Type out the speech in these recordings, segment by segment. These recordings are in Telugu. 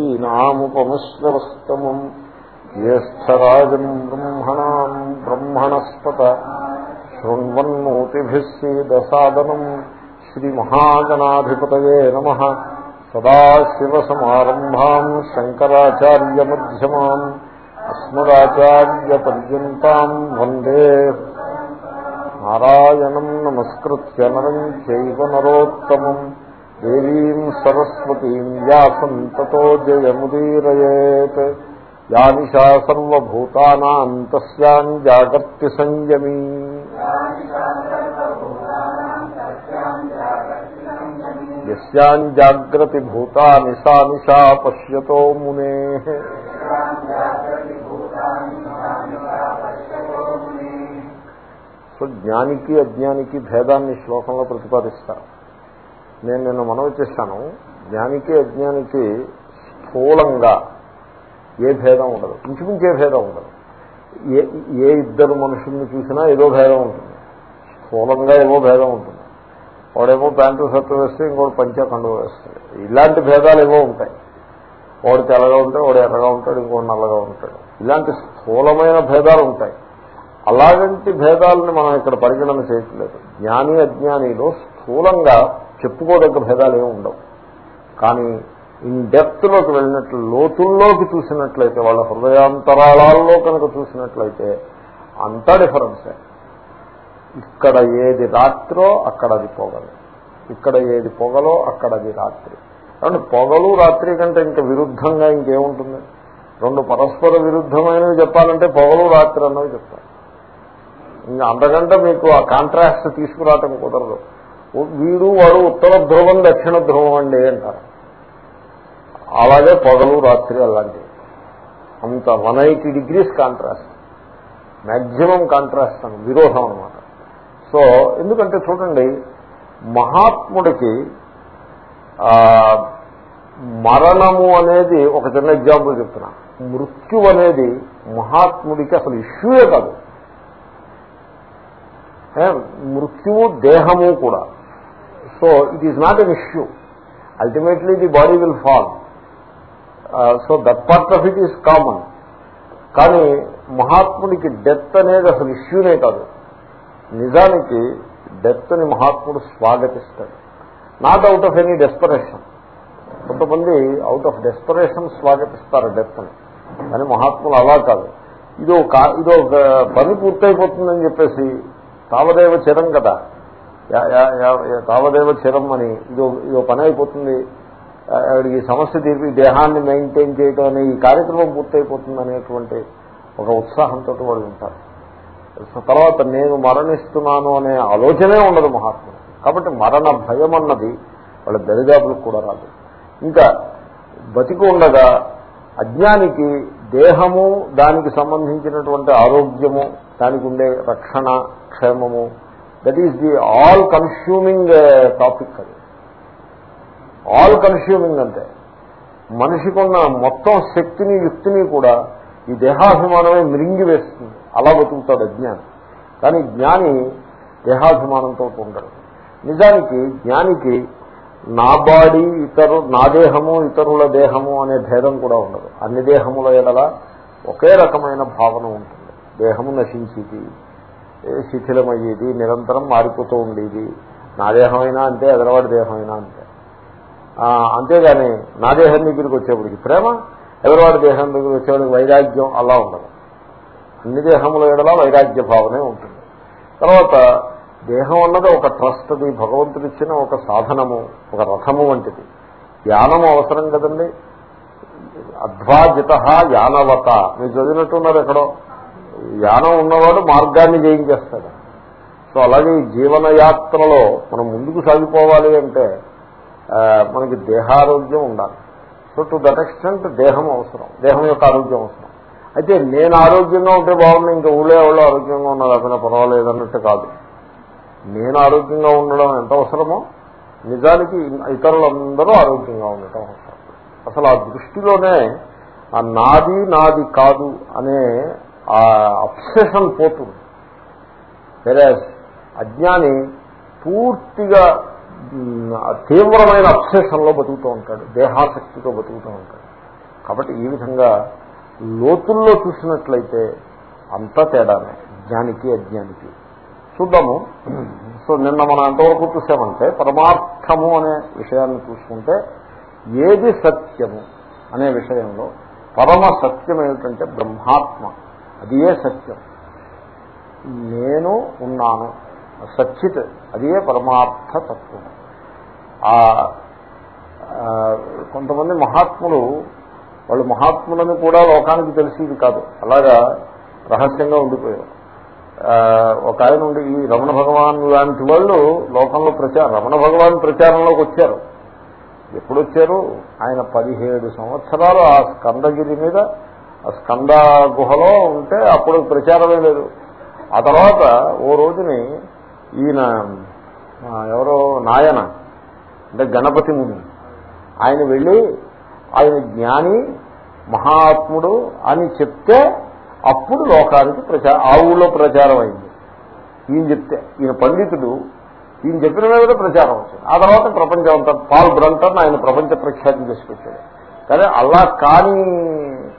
నాముపమశ్రవస్తమం జ్యేష్టరాజం బ్రహ్మణా బ్రహ్మణస్పత శృణ్వన్నోతిభిస్సీదసాదనం శ్రీమహాగణాధిపత సదాశివసమారంభా శంకరాచార్యమ్యమా అస్మదాచార్యపర్యంతం వందే. నారాయణం నమస్కృత్య నరం చైవ నరోత్తమం. దేవీం సరస్వతీం వ్యాసం తతో జయముదీరయేత్. యా నిశా సర్వభూతానాం తస్యాం జాగర్తి సంయమీ. యస్యాం జాగ్రతి భూతాని సా నిశా పశ్యతో మునే. సో జ్ఞానికి అజ్ఞానికి భేదాన్ని శ్లోకంలో ప్రతిపాదిస్తారు. నేను నిన్న మనవి చేశాను. జ్ఞానికి అజ్ఞానికి స్థూలంగా ఏ భేదం ఉండదు. ఇంచుమించే భేదం ఉండదు. ఏ ఏ ఇద్దరు మనుషుల్ని చూసినా ఏదో భేదం ఉంటుంది. స్థూలంగా ఏవో భేదం ఉంటుంది. వాడేమో ప్యాంటు షర్టు వేస్తే ఇంకోటి పంచా కండువ వేస్తాడు. ఇలాంటి భేదాలు ఏవో ఉంటాయి. వాడు తెల్లగా ఉంటాడు వాడు ఎర్రగా ఉంటాడు ఇంకోటి నల్లగా ఉంటాడు. ఇలాంటి స్థూలమైన భేదాలు ఉంటాయి. అలాంటి భేదాలని మనం ఇక్కడ పరిగణన చేయట్లేదు. జ్ఞాని అజ్ఞానిలో స్థూలంగా చెప్పుకోదగ్గ భేదాలు ఏమి ఉండవు. కానీ ఇన్ డెప్త్లోకి వెళ్ళినట్లు లోతుల్లోకి చూసినట్లయితే వాళ్ళ హృదయాంతరాళాల్లో కనుక చూసినట్లయితే అంతా డిఫరెన్సే ఇక్కడ ఏది రాత్రో అక్కడ అది పొగలు. ఇక్కడ ఏది పొగలో అక్కడ అది రాత్రి. కాబట్టి పొగలు రాత్రి కంటే ఇంకా విరుద్ధంగా ఇంకేముంటుంది? రెండు పరస్పర విరుద్ధమైనవి చెప్పాలంటే పొగలు రాత్రి అన్నవి చెప్తారు. ఇంకా అంతకంటే మీకు ఆ కాంట్రాక్ట్ తీసుకురావటం కుదరదు. వీడు వాడు ఉత్తర ధ్రువం దక్షిణ ధ్రువం అండి అంటారు. అలాగే పొగలు రాత్రి అలాంటివి. అంత one eighty degrees contrast. Maximum contrast అని విరోధం అనమాట సో ఎందుకంటే చూడండి మహాత్ముడికి మరణము అనేది ఒక చిన్న ఎగ్జాంపుల్ చెప్తున్నా. మృత్యు అనేది మహాత్ముడికి అసలు ఇష్యూయే కాదు. మృత్యువు దేహము కూడా. So it is not an issue. Ultimately the body will fall so that part of it is common కానీ మహాత్ముడికి డెత్ అనేది అసలు ఇష్యూనే కాదు. నిజానికి డెత్ని మహాత్ముడు స్వాగతిస్తాడు. Not out of any desperation కొంతమంది అవుట్ ఆఫ్ డెస్పరేషన్ స్వాగతిస్తారు డెత్ని కానీ మహాత్ములు అలా కాదు. ఇదో ఇదో uh, పని పూర్తయిపోతుందని చెప్పేసి తావదేవ చిరం కదా. తావదేవ చిరం అని. ఇదో ఇదో పని అయిపోతుంది ఆవిడికి సమస్య తీర్పి దేహాన్ని మెయింటైన్ చేయటం అనే ఈ కార్యక్రమం పూర్తయిపోతుంది అనేటువంటి ఒక ఉత్సాహంతో వాళ్ళు ఉంటారు. తర్వాత నేను మరణిస్తున్నాను అనే ఆలోచనే ఉండదు మహాత్ముడు. కాబట్టి మరణ భయం అన్నది వాళ్ళ దరిదాపులకు కూడా రాదు. ఇంకా బతికి ఉండగా అజ్ఞానికి దేహము దానికి సంబంధించినటువంటి ఆరోగ్యము దానికి ఉండే రక్షణ క్షేమము that is the all consuming topic అది ఆల్ కన్స్యూమింగ్ అంటే మనిషికున్న మొత్తం శక్తిని యుక్తిని కూడా ఈ దేహాభిమానమే మిరింగి వేస్తుంది. అలా బతుకుతాడు అజ్ఞాని. కానీ జ్ఞాని దేహాభిమానంతో ఉండడు. నిజానికి జ్ఞానికి నా బాడీ ఇతరు నా దేహము ఇతరుల దేహము అనే భేదం కూడా ఉండదు. అన్ని దేహముల ఎడల ఒకే రకమైన భావన ఉంటుంది. దేహము నశించేది శిథిలమయ్యేది? నిరంతరం మారిపోతూ ఉండేది. నా దేహమైనా అంతే ఎదరవాడి దేహమైనా అంతే. అంతేగాని నా దేహం దగ్గరికి వచ్చేప్పటికి ప్రేమ ఎదరవాడి దేహం దగ్గరికి వచ్చేవాడికి వైరాగ్యం అలా ఉండదు. అన్ని దేహముల ఎడలా వైరాగ్య భావనే ఉంటుంది. తర్వాత దేహం అన్నది ఒక ట్రస్ట్ అది భగవంతుడు ఒక సాధనము ఒక రథము వంటిది. యానము అవసరం కదండి. అధ్వాజిత యానవత మీరు చదివినట్టున్నారు ఎక్కడో? యానం ఉన్నవాడు మార్గాన్ని జయించేస్తాడు. సో అలాగే ఈ జీవనయాత్రలో మనం ముందుకు సాగిపోవాలి అంటే మనకి దేహారోగ్యం ఉండాలి. సో టు దట్ ఎక్స్టెంట్ దేహం అవసరం. దేహం యొక్క ఆరోగ్యం అవసరం. అయితే నేను ఆరోగ్యంగా ఉంటే బాగుంది ఇంకా ఊళ్ళో ఎవరో ఆరోగ్యంగా ఉన్నారు అతను పర్వాలేదు అన్నట్టు కాదు. నేను ఆరోగ్యంగా ఉండడం ఎంత అవసరమో నిజానికి ఇతరులందరూ ఆరోగ్యంగా ఉండటం అవసరం. అసలు ఆ దృష్టిలోనే ఆ నాది నాది కాదు అనే ఆ అప్సెషన్ పోతుంది వేరే అజ్ఞాని పూర్తిగా తీవ్రమైన అప్సెషన్లో బతుకుతూ ఉంటాడు దేహాసక్తితో బతుకుతూ ఉంటాడు. కాబట్టి ఈ విధంగా లోతుల్లో చూసినట్లయితే అంతా తేడానే జ్ఞానికి అజ్ఞానికి. చూద్దాము. సో నిన్న మనం ఎంతవరకు చూసామంటే పరమార్థము అనే విషయాన్ని చూసుకుంటే ఏది సత్యము అనే విషయంలో పరమ సత్యం ఏమిటంటే బ్రహ్మాత్మ. అది ఏ సత్యం. నేను ఉన్నాను. సచ్చిత్ అదే పరమార్థ తత్వం ఆ కొంతమంది మహాత్ములు వాళ్ళు మహాత్ములను కూడా లోకానికి తెలిసేది కాదు. అలాగా రహస్యంగా ఉండిపోయారు. ఒక ఆయన ఉండి ఈ రమణ భగవాన్ లాంటి వాళ్ళు లోకంలో ప్రచారం రమణ భగవాన్ ప్రచారంలోకి వచ్చారు. ఎప్పుడు వచ్చారు ఆయన పదిహేడు సంవత్సరాలు ఆ స్కందగిరి మీద స్కంద గుహలో ఉంటే అప్పుడు ప్రచారమే లేదు. ఆ తర్వాత ఓ రోజుని ఈయన ఎవరో నాయన అంటే గణపతి ముని ఆయన వెళ్ళి ఆయన జ్ఞాని మహాత్ముడు అని చెప్తే అప్పుడు లోకానికి ప్రచారం ఆ ఊళ్ళో ప్రచారం అయింది ఈయన చెప్తే ఈయన పండితుడు ఈయన చెప్పిన మీద ప్రచారం వచ్చింది. ఆ తర్వాత ప్రపంచం అంతా పాల్ బ్రంటర్ ఆయన ప్రపంచ ప్రఖ్యాతి చేసుకొచ్చాడు కానీ అలా కాని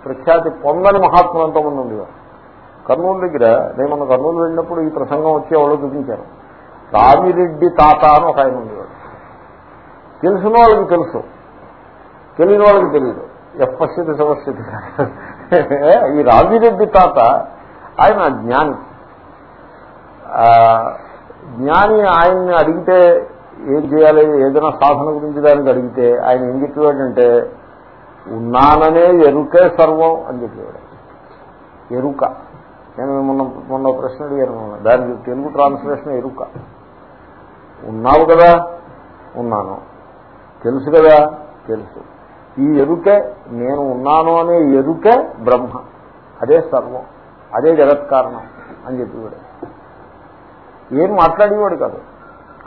ప్రఖ్యాతి పొందని మహాత్ములు ఎంతోమంది ఉండేవారు. కర్నూలు దగ్గర నేను మన కర్నూలు వెళ్ళినప్పుడు ఈ ప్రసంగం వచ్చే ఎవరో చూపించారు. రామిరెడ్డి తాత అని ఒక ఆయన ఉండేవాడు. తెలిసిన వాళ్ళకి తెలుసు. తెలియని వాళ్ళకి తెలియదు. ఎప్పస్థితి సమస్థితి ఈ రామిరెడ్డి తాత ఆయన జ్ఞాని. జ్ఞాని ఆయన్ని అడిగితే ఏం చేయాలి? ఏదైనా సాధన గురించి దానికి అడిగితే ఆయన ఏం చెప్పేవాడంటే ఉన్నాననే ఎరుకే సర్వం అని చెప్పేవాడు. ఎరుక. నేను మొన్న మొన్న ప్రశ్న అడిగాను దానికి తెలుగు ట్రాన్స్లేషన్ ఎరుక. ఉన్నావు కదా? ఉన్నాను. తెలుసు కదా? తెలుసు. ఈ ఎరుకే నేను ఉన్నాను అనే ఎరుకే బ్రహ్మ. అదే సర్వం. అదే జగత్ కారణం అని చెప్పేవాడు. ఏం మాట్లాడేవాడు కాదు.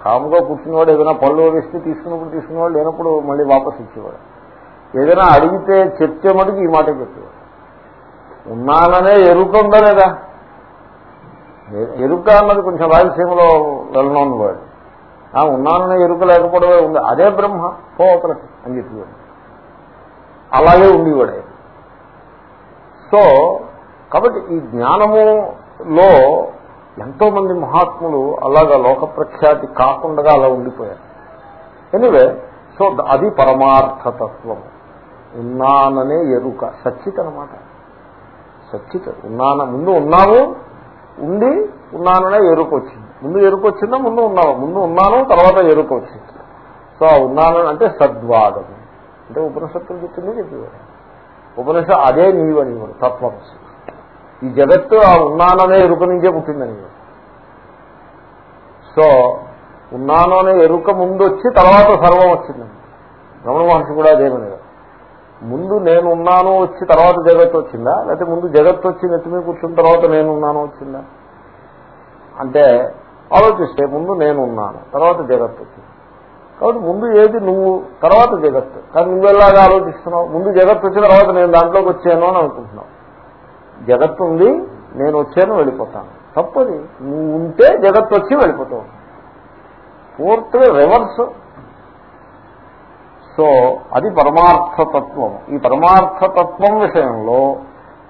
కాముగా కూర్చున్నవాడు ఏదైనా పళ్ళు వేస్తే తీసుకున్నప్పుడు తీసుకునేవాడు లేనప్పుడు మళ్ళీ వాపస్ ఇచ్చేవాడు. ఏదైనా అడిగితే చెప్తే మటుకు ఈ మాట చెప్పేవాడు ఉన్నాననే ఎరుక ఉందా లేదా ఎరుక అన్నది కొంచెం రాయలసీమలో వెళ్ళనోన్ వాడు ఉన్నాననే ఎరుక లేకపోవడమే ఉంది. అదే బ్రహ్మ పోవతలకి అని చెప్పేవాడు. అలాగే ఉండేవాడు. సో కాబట్టి ఈ జ్ఞానములో ఎంతో మంది మహాత్ములు అలాగా లోక ప్రఖ్యాతి కాకుండా అలా ఉండిపోయారు. ఎనివే సో అది పరమార్థతత్వము. ఉన్నాననే ఎరుక. సచ్చిత్ అనమాట సచ్చిత్. ఉన్నాన ముందు ఉన్నాము ఉండి ఉన్నాననే ఎరుక వచ్చింది ముందు ఎరుక వచ్చిందా ముందు ఉన్నాము ముందు ఉన్నాను తర్వాత ఎరుక వచ్చింది సో ఉన్నాను అంటే సద్వాదం అంటే ఉపనిషత్తులు చెప్పింది చెప్పేవాడు ఉపనిషత్ అదే నీవనివాడు తత్వం. ఈ జగత్తు ఆ ఉన్నాననే ఎరుక నుంచే పుట్టిందని సో ఉన్నాను అనే ఎరుక ముందు వచ్చి తర్వాత సర్వం వచ్చిందండి రమణ మహర్షి కూడా అదేమని ముందు నేనున్నాను వచ్చి తర్వాత జగత్తు వచ్చిందా? లేకపోతే ముందు జగత్తు వచ్చి నెత్తిమీ కూర్చున్న తర్వాత నేనున్నాను వచ్చిందా? అంటే ఆలోచిస్తే ముందు నేను ఉన్నాను తర్వాత జగత్తు వచ్చింది. కాబట్టి ముందు ఏది నువ్వు తర్వాత జగత్తు కానీ నువ్వెల్లాగా ఆలోచిస్తున్నావు? ముందు జగత్తు వచ్చిన తర్వాత నేను దాంట్లోకి వచ్చాను అని అనుకుంటున్నావు. జగత్తు ఉంది నేను వచ్చాను వెళ్ళిపోతాను. తప్పది. నువ్వు ఉంటే జగత్తు వచ్చి వెళ్ళిపోతావు. పూర్తిగా రివర్స్ సో అది పరమార్థతత్వం. ఈ పరమార్థతత్వం విషయంలో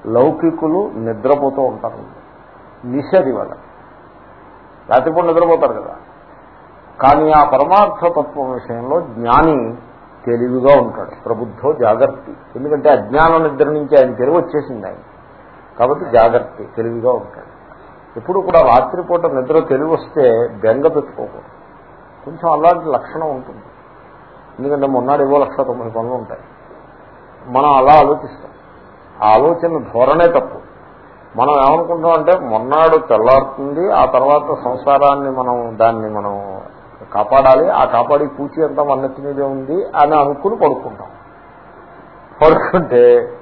లౌకికులు నిద్రపోతూ ఉంటారు. నిషది వాళ్ళకి రాత్రిపూట నిద్రపోతారు కదా. కానీ ఆ పరమార్థతత్వం విషయంలో జ్ఞాని తెలివిగా ఉంటాడు. ప్రబుద్ధో జాగ్రత్త ఎందుకంటే అజ్ఞానం నిద్ర నుంచి ఆయన తెలివి వచ్చేసింది ఆయన. కాబట్టి జాగ్రత్త తెలివిగా ఉంటాడు. ఎప్పుడు కూడా రాత్రిపూట నిద్ర తెలివి వస్తే బెంగ పెట్టుకోకూడదు. కొంచెం అలాంటి లక్షణం ఉంటుంది. ఎందుకంటే మొన్నడు ఏవో లక్ష తొంభై పనులు ఉంటాయి. మనం అలా ఆలోచిస్తాం. ఆ ఆలోచన ధోరణే తప్పు. మనం ఏమనుకుంటాం అంటే మొన్నాడు తెల్లారుతుంది ఆ తర్వాత సంసారాన్ని మనం దాన్ని మనం కాపాడాలి ఆ కాపాడి పూచి అంతా మన్నెత్తి మీదే ఉంది అని అనుకుని పడుకుంటాం. పడుకుంటే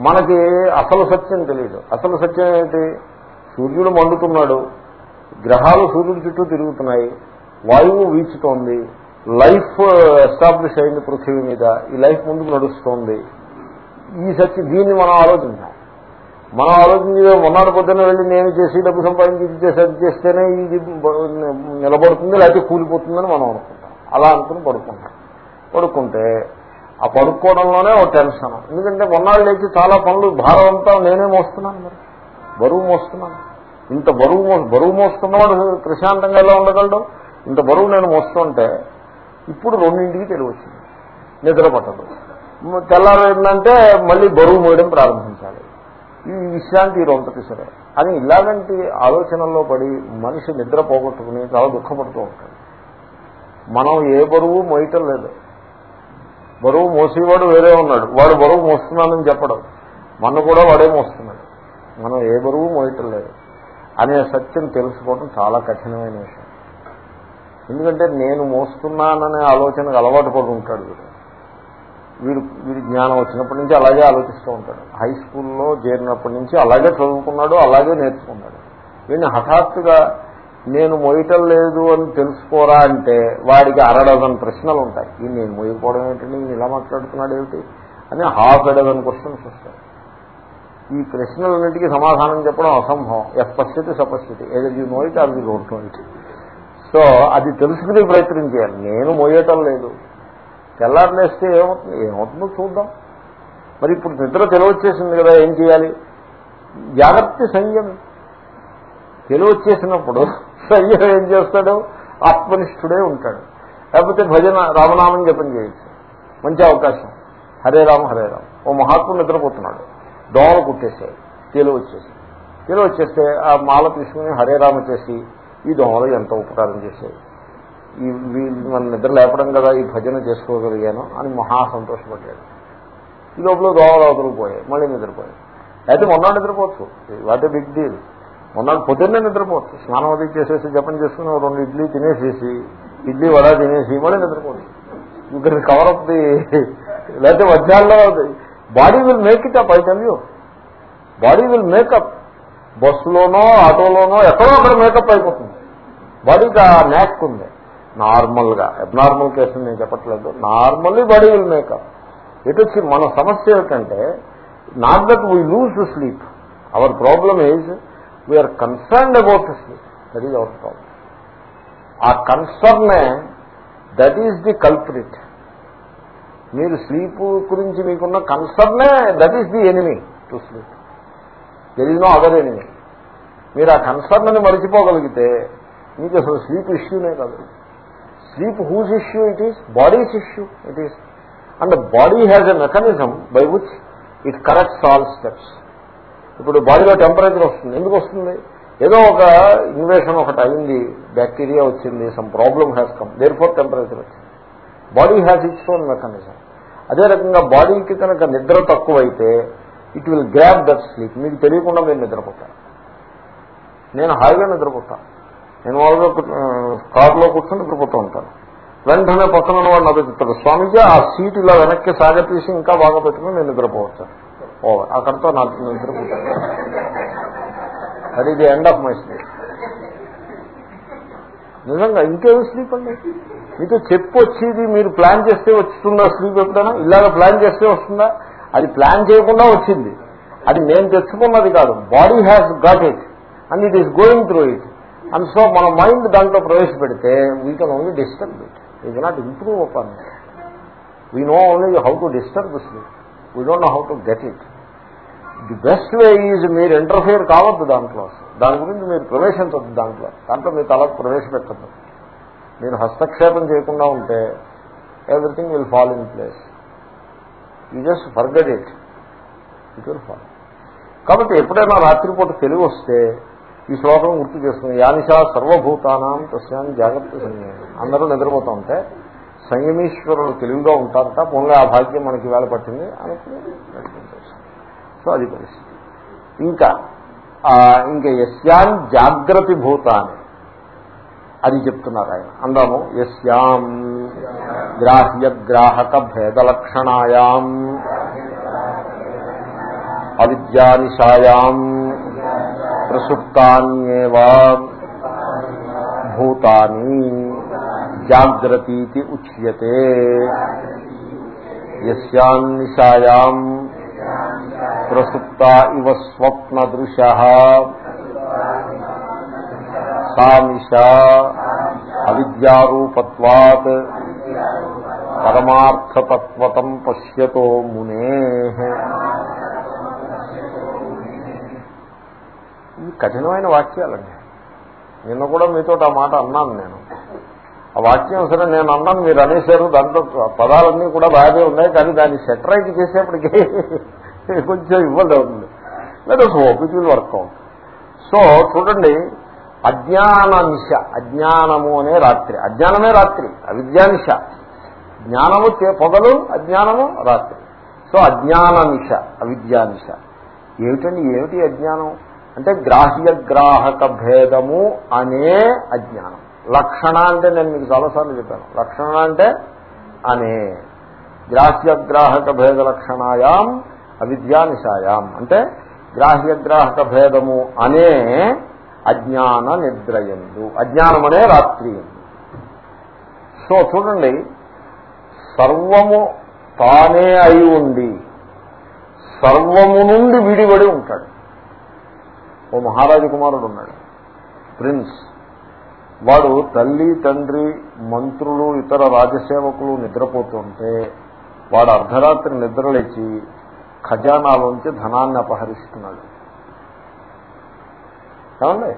మనకి అసలు సత్యం తెలియదు అసలు సత్యం ఏంటి సూర్యుడు మండుతున్నాడు. గ్రహాలు సూర్యుడి చుట్టూ తిరుగుతున్నాయి. వాయువు వీచుతోంది. లైఫ్ ఎస్టాబ్లిష్ అయింది పృథివీ మీద. ఈ లైఫ్ ముందుకు నడుస్తోంది. ఈ సత్యం దీన్ని మనం ఆలోచించాం. మనం ఆలోచించే మొన్నటి పొద్దున్న వెళ్ళి నేను చేసి డబ్బు సంపాదించి ఇది చేసి అది చేస్తేనే ఇది నిలబడుతుంది లేకపోతే కూలిపోతుందని మనం అనుకుంటాం. అలా అనుకుని పడుకుంటాం. పడుకుంటే ఆ పడుకోవడంలోనే ఒక టెన్షన్. ఎందుకంటే మొన్నాళ్ళు లేచి చాలా పనులు భారం అంతా నేనే మోస్తున్నాను మరి. బరువు మోస్తున్నాను. ఇంత బరువు మో బరువు మోస్తున్నవాడు ప్రశాంతంగా ఎలా ఉండగలడు? ఇంత బరువు నేను మోస్తుంటే ఇప్పుడు రెండింటికి తెలివచ్చింది. నిద్ర పట్టదు. తెల్లారేందంటే మళ్ళీ బరువు మోయడం ప్రారంభించాలి. ఈ విశ్రాంతి రొంతకి సరే. అని ఇలాగంటి ఆలోచనల్లో పడి మనిషి నిద్ర పోగొట్టుకుని చాలా దుఃఖపడుతూ ఉంటాడు. మనం ఏ బరువు మోయటం లేదు. బరువు మోసేవాడు వేరే ఉన్నాడు. వాడు బరువు మోస్తున్నానని చెప్పడం. మన కూడా వాడే మోస్తున్నాడు. మనం ఏ బరువు మోయటం లేదు. అనే సత్యం తెలుసుకోవడం చాలా కఠినమైన విషయం. ఎందుకంటే నేను మోస్తున్నాననే ఆలోచనకు అలవాటు పడి ఉంటాడు వీడు. వీడు వీడి జ్ఞానం వచ్చినప్పటి నుంచి అలాగే ఆలోచిస్తూ ఉంటాడు. హై స్కూల్లో చేరినప్పటి నుంచి అలాగే చదువుకున్నాడు అలాగే నేర్చుకున్నాడు. వీడిని హఠాత్తుగా నేను మోయటం లేదు అని తెలుసుకోరా అంటే వాడికి అరడజన్ ప్రశ్నలు ఉంటాయి. ఈ నేను మొయ్యకపోవడం ఏంటంటే నేను ఇలా మాట్లాడుతున్నాడు ఏమిటి అని హాఫ్ ఎడజన్ క్వశ్చన్స్ వస్తాయి. ఈ ప్రశ్నలన్నిటికీ సమాధానం చెప్పడం అసంభవం. ఎస్ పరిస్థితి సపశ్చితి ఏదో you know it or you don't know it so అది తెలుసుకునే ప్రయత్నం చేయాలి. నేను మోయటం లేదు. తెల్లారులేస్తే ఏమవుతుంది? ఏమవుతుందో చూద్దాం. మరి ఇప్పుడు నిద్ర తెలివచ్చేసింది కదా ఏం చేయాలి? జాగ్రత్త సంయమి. తెలివచ్చేసినప్పుడు సంయమం ఏం చేస్తాడు? ఆత్మనిష్ఠుడే ఉంటాడు. లేకపోతే భజన రామనామం జపం చేయొచ్చు. మంచి అవకాశం. హరే రామ హరే రామ. ఓ మహాత్ముడు నిద్రపోతున్నాడు. దోమలు కుట్టేసాయి తెలివి వచ్చేసి తెలివి వచ్చేస్తే ఆ మాల తీసుకుని హరే రామ చేసి ఈ దోమలు ఎంత ఉపకారం చేశాయి? ఈ వీళ్ళు మన నిద్ర లేపడం కదా ఈ భజన చేసుకోగలిగాను అని మహా సంతోషపడ్డాడు. ఈ లోపల దోమలు అవతలిపోయాయి మళ్ళీ నిద్రపోయాయి. అయితే మొన్న నిద్రపోవచ్చు. What a big deal. మొన్న పొద్దున్నే నిద్రపోవచ్చు. స్నానం అది చేసేసి జపం చేసుకుని రెండు ఇడ్లీ తినేసేసి ఇడ్లీ వడ తినేసి మళ్ళీ నిద్రపోవచ్చు. ఇక్కడ కవర్ అప్ ది లేకపోతే మధ్యాహ్నంలో body will make it up I tell you. Body will make up బస్సులోనో ఆటోలోనో ఎక్కడో అక్కడ మేకప్ అయిపోతుంది. బాడీకి ఆ నేక్ ఉంది. నార్మల్గా. అబ్నార్మల్ కేసు నేను చెప్పట్లేదు. Normally body will make up. ఇటు వచ్చి మన సమస్య ఏమిటంటే not that we lose sleep our problem is we are concerned about sleep that is our problem ఆ కన్సర్నే దట్ ఈజ్ ది కల్ప్రిట్ మీరు స్లీప్ గురించి మీకున్న కన్సర్నే that is the enemy to sleep there is no other enemy మీరు ఆ కన్సర్న్ని మరిచిపోగలిగితే మీకు అసలు స్లీప్ ఇష్యూనే కాదు. Sleep whose issue it is? Body's issue it is. And body has a mechanism by which it corrects all steps. ఇప్పుడు బాడీలో టెంపరేచర్ వస్తుంది. ఎందుకు వస్తుంది? ఏదో ఒక ఇన్వేషన్ ఒకటి అయింది బ్యాక్టీరియా వచ్చింది some problem has come there for temperature వచ్చింది. Body has its own mechanism. అదే రకంగా బాడీకి కనుక నిద్ర తక్కువైతే it will grab that sleep మీకు తెలియకుండా మీరు నిద్రపోతారు. నేను హాయిగా నిద్రపోతాను నేను వాళ్ళలో కారులో కూర్చొని నిద్రపోతూ ఉంటాను. వెంటనే పక్కన వాడు నాకు చెప్తాడు ఆ సీట్ ఇలా వెనక్కి సాగతీసి ఇంకా బాగా పెట్టుకుని నేను నిద్రపోవచ్చు. ఓవర్. అక్కడితో నాకు నిద్రపోతాను అది ఇది ఎండ్ ఆఫ్ మై స్లీప్ నిజంగా ఇంకేమి స్లీప్ అండి? మీకు చెప్పు వచ్చేది మీరు ప్లాన్ చేస్తే వస్తుందా స్లీప్ ఎప్పుడైనా? ఇలాగ ప్లాన్ చేస్తే వస్తుందా? అది ప్లాన్ చేయకుండా వచ్చింది. అది నేను తెచ్చుకున్నది కాదు. Body has got it and it is going through it and so మన మైండ్ దాంట్లో ప్రవేశపెడితే we can only disturb it we cannot improve upon it we know only how to disturb sleep we don't know how to get it the best way is మీరు ఇంటర్ఫియర్ కావద్దు దాంట్లో. దాని గురించి మీరు ప్రవేశించద్దు దాంట్లో. దాంట్లో మీరు తలకు ప్రవేశపెట్టద్దు. మీరు హస్తక్షేపం చేయకుండా ఉంటే everything will fall in place you just forget it it will fall కాబట్టి ఎప్పుడైనా రాత్రిపూట తెలివి వస్తే ఈ శ్లోకం గుర్తు చేసుకుని యానిషా సర్వభూతానం తస్యాన్ని జాగ్రత్త సంయమం. అందరూ నిద్రపోతూ ఉంటే సంయమీశ్వరుడు తెలివిగా ఉంటారట పోన్లే ఆ భాగ్యం మనకి వేళ పట్టింది అని సో అది పరిస్థితి. ఇంకా ఇంకా యస్యాన్ జాగ్రత్త భూతాన్ని అది చెప్తున్నారు ఆయన. అందాము యస్యాం గ్రాహ్య గ్రాహక భేదలక్షణాయాం అవిద్యానిషాయాం ప్రసుప్తాన్యేవా భూతాని జాగ్రతీతి ఉచ్యతే యస్యాన్నిషాయాం ప్రసుప్త ఇవ స్వప్నదృశ సామిష అవిద్యారూపత్వాత్ పరమార్థతత్వతం పశ్యతో మునే ఇవి కఠినమైన వాక్యాలండి. నిన్న కూడా మీతో ఆ మాట అన్నాను నేను. ఆ వాక్యం సరే నేను అన్నాను మీరు అనేశారు దాంట్లో పదాలన్నీ కూడా బాగానే ఉన్నాయి కానీ దాన్ని సెటరైజ్ చేసేప్పటికీ కొంచెం ఇబ్బంది అవుతుంది. లేదా hope it will work out so చూడండి అజ్ఞాన అజ్ఞానము అనే రాత్రి. అజ్ఞానమే రాత్రి అవిద్యానిశ జ్ఞానము పొగలు అజ్ఞానము రాత్రి. సో అజ్ఞాన అవిద్యానిశ ఏమిటండి ఏమిటి అజ్ఞానం? అంటే గ్రాహ్యగ్రాహక భేదము అనే అజ్ఞానం. లక్షణ అంటే నేను మీకు చాలాసార్లు చెప్పాను. లక్షణ అంటే అనే. గ్రాహ్యగ్రాహక భేద లక్షణాయాం అవిద్యానిశాయాం అంటే గ్రాహ్యగ్రాహక భేదము అనే అజ్ఞాన నిద్రయందు. అజ్ఞానం అనే రాత్రి సో చూడండి. సర్వము తానే అయి ఉండి సర్వము నుండి విడిబడి ఉంటాడు. ఓ మహారాజు కుమారుడు ఉన్నాడు. ప్రిన్స్. వాడు తల్లి తండ్రి మంత్రులు ఇతర రాజసేవకులు నిద్రపోతుంటే వాడు అర్ధరాత్రి నిద్రలేచి ఖజానాలోంచి ధనాన్ని అపహరిస్తున్నాడు. ఏమండి?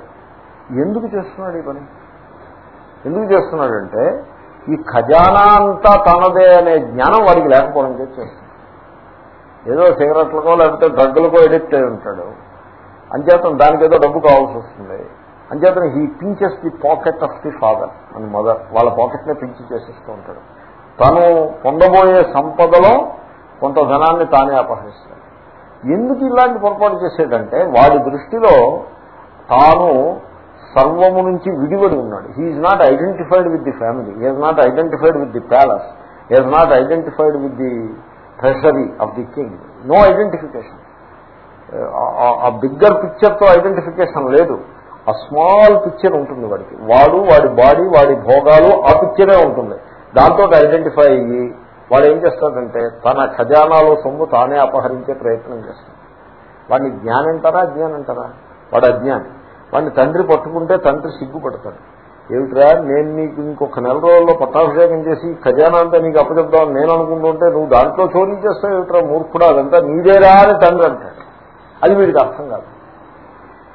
ఎందుకు చేస్తున్నాడు ఈ పని? ఎందుకు చేస్తున్నాడంటే ఈ ఖజానా అంతా తనదే అనే జ్ఞానం వాడికి లేకపోవడం చేస్తుంది ఏదో సిగరెట్లకో లేకపోతే డ్రగ్లకో ఎడిక్ట్ అయి ఉంటాడు. అంచేతం దానికి ఏదో డబ్బు కావాల్సి వస్తుంది. అంచేతను he pinches the pocket of the father అని మదర్ వాళ్ళ పాకెట్నే పించి చేసేస్తూ ఉంటాడు. తను పొందబోయే సంపదలో కొంత ధనాన్ని తానే అపహరిస్తాడు. ఎందుకు ఇలాంటి పొరపాటు చేసేటంటే వాడి దృష్టిలో తాను సర్వము నుంచి విడివడి ఉన్నాడు. He is not identified with the family is not identified with the palace is not identified with the treasury of the king no identification ఆ బిగ్గర్ పిక్చర్తో ఐడెంటిఫికేషన్ లేదు. ఆ స్మాల్ పిక్చర్ ఉంటుంది వాడికి. వాడు వాడి బాడీ వాడి భోగాలు ఆ పిక్చరే ఉంటుంది. దాంతో ఐడెంటిఫై అయ్యి వాడు ఏం చేస్తాడంటే తన ఖజానాలో సొమ్ము తానే అపహరించే ప్రయత్నం చేస్తాడు. వాడిని జ్ఞానం అంటారా అజ్ఞానం అంటారా? వాడు అజ్ఞాని. వాడిని తండ్రి పట్టుకుంటే తండ్రి సిగ్గుపడతాడు. ఏమిట్రా నేను నీకు ఇంకొక నెల రోజుల్లో పట్టాభిషేకం చేసి ఖజానా అంతా నీకు అప్పచెప్తామని నేను అనుకుంటుంటే నువ్వు దాంట్లో చోరీ చేస్తావు ఏమిట్రా మూర్ఖుడా? అదంతా నీదేరా అని తండ్రి అంటాడు. అది వీడికి అర్థం కాదు.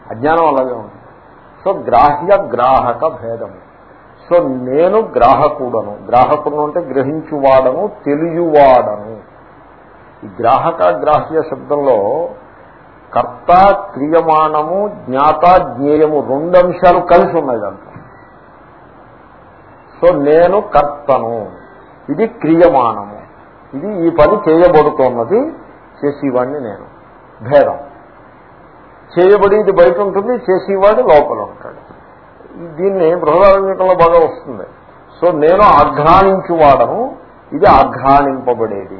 అజ్ఞానం అలాగే ఉంది సో గ్రాహ్య గ్రాహక భేదము సో నేను గ్రాహకుడను. గ్రాహకుడు అంటే గ్రహించువాడను తెలియవాడను. ఈ గ్రాహక గ్రాహ్య శబ్దంలో కర్త క్రియమాణము జ్ఞాత జ్ఞేయము రెండు అంశాలు కలిసి ఉన్నాయి దాంట్లో. సో నేను కర్తను. ఇది క్రియమాణము. ఇది ఈ పని చేయబడుతున్నది చేసేవాడిని నేను. భేదం. చేయబడేది బయట ఉంటుంది చేసేవాడు లోపల ఉంటాడు. దీన్ని బృహదారంలో బాగా వస్తుంది. సో నేను ఆఘ్రాణించువాడను ఇది ఆఘ్రానింపబడేది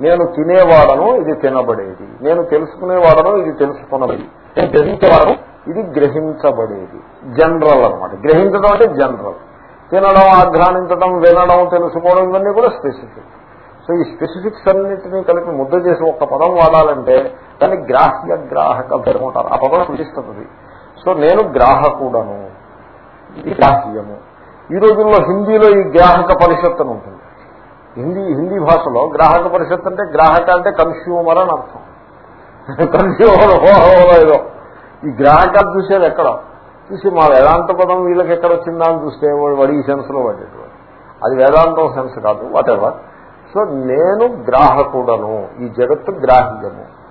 నేను తినేవాడను ఇది తినబడేది. నేను తెలుసుకునేవాడను ఇది తెలుసుకున్నది నేను గ్రహించేవాడను ఇది గ్రహించబడేది. జనరల్ అనమాట గ్రహించడం అంటే జనరల్. తినడం ఆఘ్రాణించడం వినడం తెలుసుకోవడం ఇవన్నీ కూడా స్పెసిఫిక్. సో ఈ స్పెసిఫిక్స్ అన్నింటినీ కలిపి ముద్ద చేసి ఒక పదం వాడాలంటే దాన్ని గ్రాహ్య గ్రాహక ఉంటారు ఆ పదం సూచిస్తుంది. సో నేను గ్రాహకుడను. ఇది గ్రాహ్యము. ఈ రోజుల్లో హిందీలో ఈ గ్రాహక పరిషత్ అని ఉంటుంది. హిందీ హిందీ భాషలో గ్రాహక పరిషత్ అంటే గ్రాహక అంటే కన్స్యూమర్ అని అర్థం. కన్స్యూమర్ ఏదో. ఈ గ్రాహకాలు చూసేది ఎక్కడ? చూసి మా వేదాంత పదం వీళ్ళకి ఎక్కడ వచ్చిందా అని చూస్తే వాడు ఈ సెన్స్లో పడేది అది వేదాంతం సెన్స్ కాదు వాటెవర్ సో నేను గ్రాహకుడను. ఈ జగత్తు గ్రాహ్యము.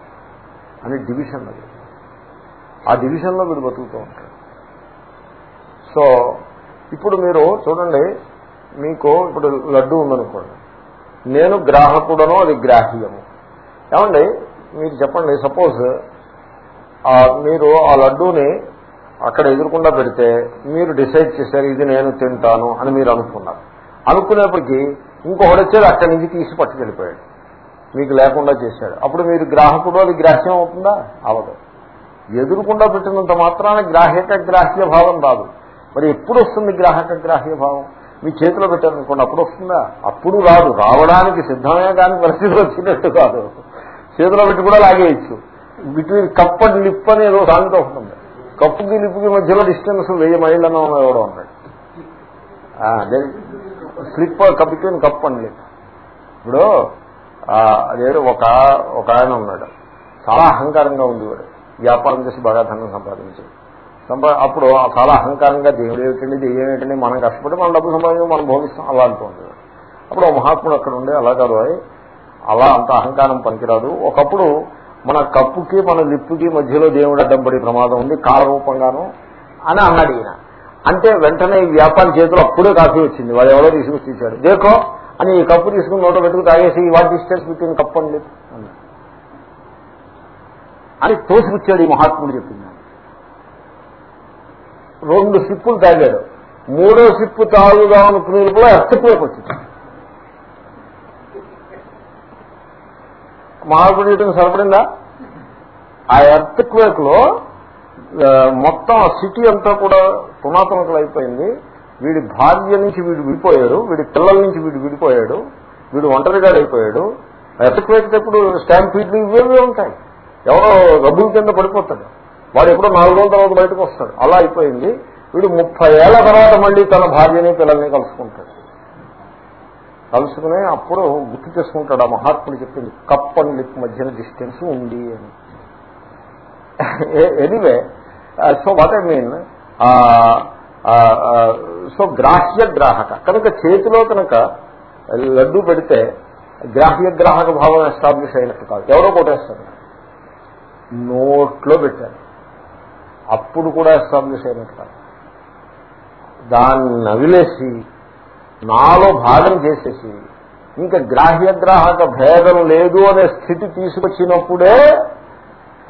అని డివిజన్ అది. ఆ డివిజన్లో వీడు బతుకుతూ ఉంటాడు సో ఇప్పుడు మీరు చూడండి మీకు ఇప్పుడు లడ్డు ఉందనుకోండి. నేను గ్రాహకుడను అది గ్రాహ్యము. ఏమండి మీరు చెప్పండి సపోజ్ మీరు ఆ లడ్డూని అక్కడ ఎదురకుండా పెడితే మీరు డిసైడ్ చేశారు ఇది నేను తింటాను అని మీరు అనుకున్నారు. అనుకునేప్పటికీ ఇంకొకటి వచ్చేది అక్కడి నుంచి తీసి పట్టుకెళ్ళిపోయాడు. మీకు లేకుండా చేశాడు. అప్పుడు మీరు గ్రాహకుడు అది గ్రాహ్యం అవుతుందా? అవదు. ఎదురుకుండా పెట్టినంత మాత్రాన గ్రాహక గ్రాహ్య భావం రాదు. మరి ఎప్పుడు వస్తుంది గ్రాహక గ్రాహ్య భావం? మీ చేతిలో పెట్టారనుకోండి అప్పుడు వస్తుందా? అప్పుడు రాదు. రావడానికి సిద్ధమే కానీ పరిస్థితి వచ్చినట్టు కాదు. చేతిలో పెట్టి కూడా లాగేయచ్చు. బిట్వీన్ కప్ అండ్ లిప్ అని ఏదో సామెత ఉంటుంది కప్పుకి లిప్పుకి మధ్యలో డిస్టెన్స్ వెయ్యి మైళ్ళనో ఎవడో ఉన్నాడు. Slip between cup and lip ఇప్పుడు అదేదో ఒక ఒక ఆయన ఉన్నాడు. చాలా అహంకారంగా ఉండేవాడు వ్యాపారం చేసి బాగా ధనం సంపాదించి సంపా అప్పుడు చాలా అహంకారంగా దేవుడు ఏమిటండి దెయ్యం ఏంటండి మనం కష్టపడి మనం డబ్బు సంపాదించి మనం భోగిస్తాం అలా అంటూ అప్పుడు ఒక మహాత్ముడు అక్కడ ఉండే అలా కాదు అలా అంత అహంకారం పనికిరాదు. ఒకప్పుడు మన కప్పుకి మన లిప్పుకి మధ్యలో దేవుడు అడ్డం పడే ప్రమాదం ఉంది కాలరూపంగాను అని అన్నాడు ఈయన. అంటే వెంటనే ఈ వ్యాపారం చేతిలో అప్పుడే కాఫీ వచ్చింది. వాడు ఎవరో తీసుకొచ్చి ఇచ్చాడు. దేకో అని ఈ కప్పు తీసుకుని నోట పెట్టుకు తాగేసి వాట్ డిస్టెన్స్ బిట్వీన్ కప్పు అండి అని. తోసిపుచ్చాడు ఈ మహాత్ముడు చెప్పింది. రెండు సిప్పులు తాగాడు. మూడో సిప్పు తాగుదా అనుకునే కూడా ఎత్తపోయి వచ్చింది. మహాత్ముడు సరిపడిందా? ఆ ఎర్త్ క్వేక్లో మొత్తం ఆ సిటీ అంతా కూడా పునాతనకలు అయిపోయింది వీడి భార్య నుంచి వీడు విడిపోయాడు వీడి పిల్లల నుంచి వీడు విడిపోయాడు వీడు ఒంటరిగా అయిపోయాడు ఎసపేటప్పుడు స్టాంప్ ఫీట్లు ఇవేవే ఉంటాయి. ఎవరో రబ్బుల కింద పడిపోతాడు. వాడు ఎప్పుడో నాలుగు రోజుల తర్వాత బయటకు వస్తాడు. అలా అయిపోయింది. వీడు ముప్పై ఏళ్ళ తర్వాత మళ్ళీ తన భార్యని పిల్లల్ని కలుసుకుంటాడు. కలుసుకుని అప్పుడు గుర్తు చేసుకుంటాడు ఆ మహాత్ముడు చెప్పింది కప్ అండ్ లిప్ మధ్యన డిస్టెన్స్ ఉంది అని. Anyway so what I mean so గ్రాహ్య గ్రాహక కనుక చేతిలో కనుక లడ్డు పెడితే గ్రాహ్య గ్రాహక భావం ఎస్టాబ్లిష్ అయినట్టు కాదు. ఎవరో కొట్టేస్తారు. నోట్లో పెట్టారు. అప్పుడు కూడా ఎస్టాబ్లిష్ అయినట్టు కాదు. దాన్ని నవిలేసి నాలో భాగం చేసేసి ఇంకా గ్రాహ్య గ్రాహక భేదం లేదు అనే స్థితి తీసుకొచ్చినప్పుడే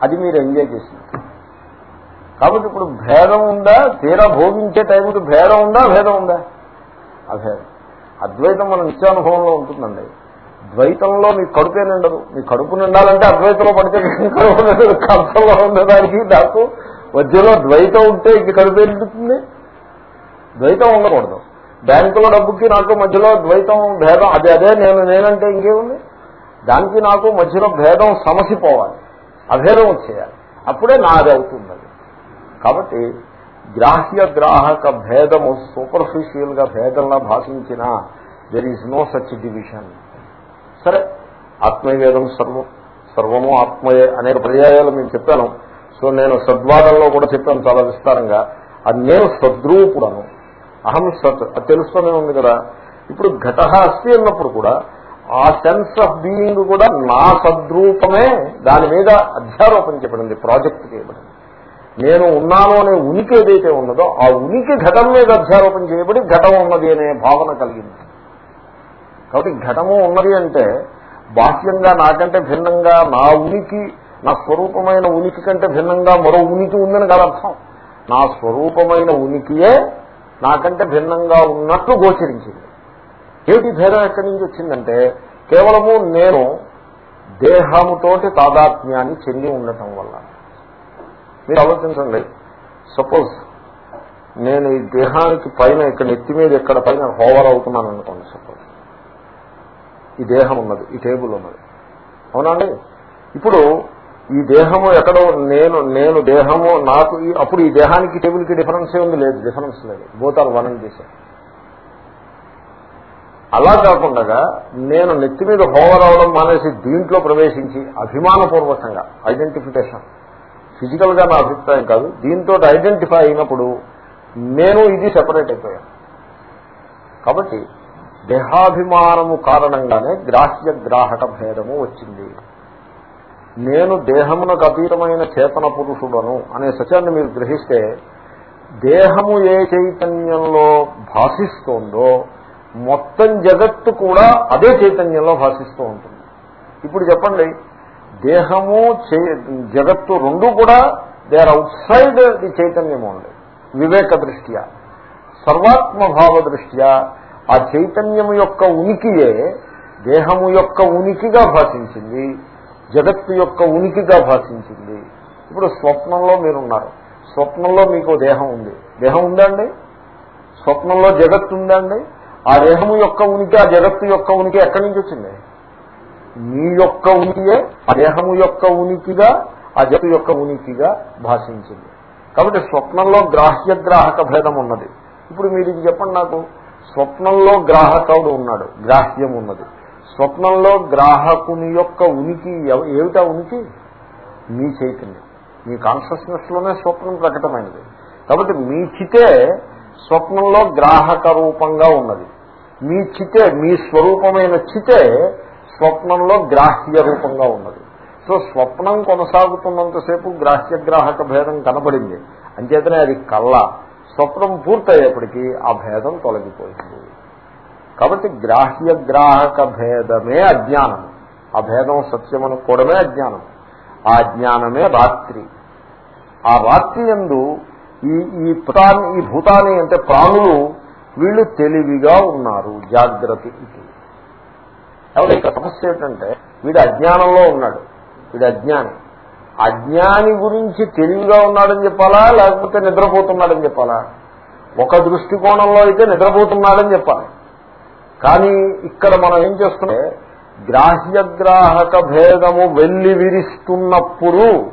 అది మీరు ఎంజాయ్ చేసినట్టు. కాబట్టి ఇప్పుడు భేదం ఉందా? తీరా భోగించే టైంకి భేదం ఉందా? భేదం ఉందా? అభేదం. అద్వైతం మన నిత్యానుభవంలో ఉంటుందండి. ద్వైతంలో మీ కడుపే నిండదు. మీ కడుపు నిండాలంటే అద్వైతంలో పడితే కడుపు నిండదు. కంపంలో ఉండడానికి నాకు మధ్యలో ద్వైతం ఉంటే ఇంక కడుపే నిండుతుంది? ద్వైతం ఉండకూడదు. బ్యాంకులో డబ్బుకి నాకు మధ్యలో ద్వైతం భేదం అది అదే నేను నేనంటే ఇంకేముంది? దానికి నాకు మధ్యలో భేదం సమసిపోవాలి. అభేదం వచ్చేయాలి. అప్పుడే నాది అవుతుంది కాబట్టి గ్రాహ్య గ్రాహక భేదము సూపర్ఫిషియల్గా భేదంలా భాషించిన there is no such division సరే ఆత్మవేదం సర్వం సర్వము ఆత్మయే అనేక పర్యాయాలు మేము చెప్పాను. సో నేను సద్వాదంలో కూడా చెప్పాను చాలా విస్తారంగా. అది నేను సద్రూపుడను. అహం సత్ అది తెలుస్తూనే ఉంది కదా. ఇప్పుడు ఘట అస్తి అన్నప్పుడు కూడా ఆ సెన్స్ ఆఫ్ బీయింగ్ కూడా నా సద్రూపమే దాని మీద అధ్యారోపణ చెప్పబడింది ప్రాజెక్ట్ చేయబడింది. నేను ఉన్నాను అనే ఉనికి ఏదైతే ఉన్నదో ఆ ఉనికి ఘటం మీద అధ్యారోపణ చేయబడి ఘటం ఉన్నది అనే భావన కలిగింది. కాబట్టి ఘటము ఉన్నది అంటే బాహ్యంగా నాకంటే భిన్నంగా నా ఉనికి నా స్వరూపమైన ఉనికి కంటే భిన్నంగా మరో ఉనికి ఉందని కాదు అర్థం. నా స్వరూపమైన ఉనికియే నాకంటే భిన్నంగా ఉన్నట్టు గోచరించింది. ఏమిటి భేదం ఎక్కడి నుంచి వచ్చిందంటే కేవలము నేను దేహముతోటి తాదాత్మ్యాన్ని చెంది ఉండటం వల్ల. మీరు ఆలోచించండి. సపోజ్ నేను ఈ దేహానికి పైన ఇక్కడ నెత్తి మీద ఇక్కడ పైన హోవర్ అవుతున్నాను అనుకోండి సపోజ్ ఈ దేహం ఉన్నది ఈ టేబుల్ ఉన్నది. అవునండి ఇప్పుడు ఈ దేహము ఎక్కడో నేను నేను దేహము నాకు అప్పుడు ఈ దేహానికి టేబుల్కి డిఫరెన్స్ ఉంది లేదు డిఫరెన్స్ లేదు. భూతాలు వనం చేశాను అలా కాకుండా నేను నెత్తి మీద హోవర్ అవడం మానేసి దీంట్లో ప్రవేశించి అభిమానపూర్వకంగా ఐడెంటిఫికేషన్ ఫిజికల్గా నా అభిప్రాయం కాదు. దీంతో ఐడెంటిఫై అయినప్పుడు నేను ఇది సెపరేట్ అయిపోయాను. కాబట్టి దేహాభిమానము కారణంగానే గ్రాహ్య గ్రాహక భేదము వచ్చింది. నేను దేహమునకు అతీతమైన చేతన పురుషుడను అనే సత్యాన్ని మీరు గ్రహిస్తే దేహము ఏ చైతన్యంలో భాషిస్తోందో మొత్తం జగత్తు కూడా అదే చైతన్యంలో భాషిస్తూ ఉంటుంది. ఇప్పుడు చెప్పండి దేహము జగత్తు రెండు కూడా they are outside the చైతన్యము ఉంది వివేక దృష్ట్యా. సర్వాత్మభావ దృష్ట్యా. ఆ చైతన్యం యొక్క ఉనికియే దేహము యొక్క ఉనికిగా భాషించింది జగత్తు యొక్క ఉనికిగా భాషించింది. ఇప్పుడు స్వప్నంలో మీరున్నారు. స్వప్నంలో మీకు దేహం ఉంది. దేహం ఉందండి స్వప్నంలో జగత్తు ఉందండి ఆ దేహము యొక్క ఉనికి ఆ జగత్తు యొక్క ఉనికి ఎక్కడి నుంచి వచ్చింది? మీ యొక్క ఉనికియే దేహము యొక్క ఉనికిగా ఆ జగత్తు యొక్క ఉనికిగా భాషించింది. కాబట్టి స్వప్నంలో గ్రాహ్య గ్రాహక భేదం ఉన్నది. ఇప్పుడు మీరు ఇది చెప్పండి నాకు. స్వప్నంలో గ్రాహకుడు ఉన్నాడు గ్రాహ్యం ఉన్నది. స్వప్నంలో గ్రాహకుని యొక్క ఉనికి ఏమిటా ఉనికి? మీ చైతన్యం. మీ కాన్షియస్నెస్లోనే స్వప్నం ప్రకటమైనది. కాబట్టి మీ చితే స్వప్నంలో గ్రాహక రూపంగా ఉన్నది. మీ చితే మీ స్వరూపమైన చితే స్వప్నంలో గ్రాహ్య రూపంగా ఉన్నది. సో స్వప్నం కొనసాగుతున్నంతసేపు గ్రాహ్య గ్రాహక భేదం కనబడింది. అంచేతనే అది కళ్ళ. స్వప్నం పూర్తయ్యేప్పటికీ ఆ భేదం తొలగిపోయింది. కాబట్టి గ్రాహ్య గ్రాహక భేదమే అజ్ఞానం. ఆ భేదం సత్యం అనుకోవడమే అజ్ఞానం. ఆ జ్ఞానమే రాత్రి. ఆ రాత్రి ఎందు ఈ ఈ ప్రాణి ఈ భూతాన్ని అంటే ప్రాణులు వీళ్ళు తెలివిగా ఉన్నారు. జాగ్రత్త ఇది ఎవరు ఇక సమస్య ఏంటంటే వీడు అజ్ఞానంలో ఉన్నాడు. వీడు అజ్ఞాని. అజ్ఞాని గురించి తెలివిగా ఉన్నాడని చెప్పాలా? లేకపోతే నిద్రపోతున్నాడని చెప్పాలా? ఒక దృష్టికోణంలో అయితే నిద్రపోతున్నాడని చెప్పాలి. కానీ ఇక్కడ మనం ఏం చేస్తుంటే గ్రాహ్యగ్రాహక భేదము వెళ్ళి విరిస్తున్నప్పుడు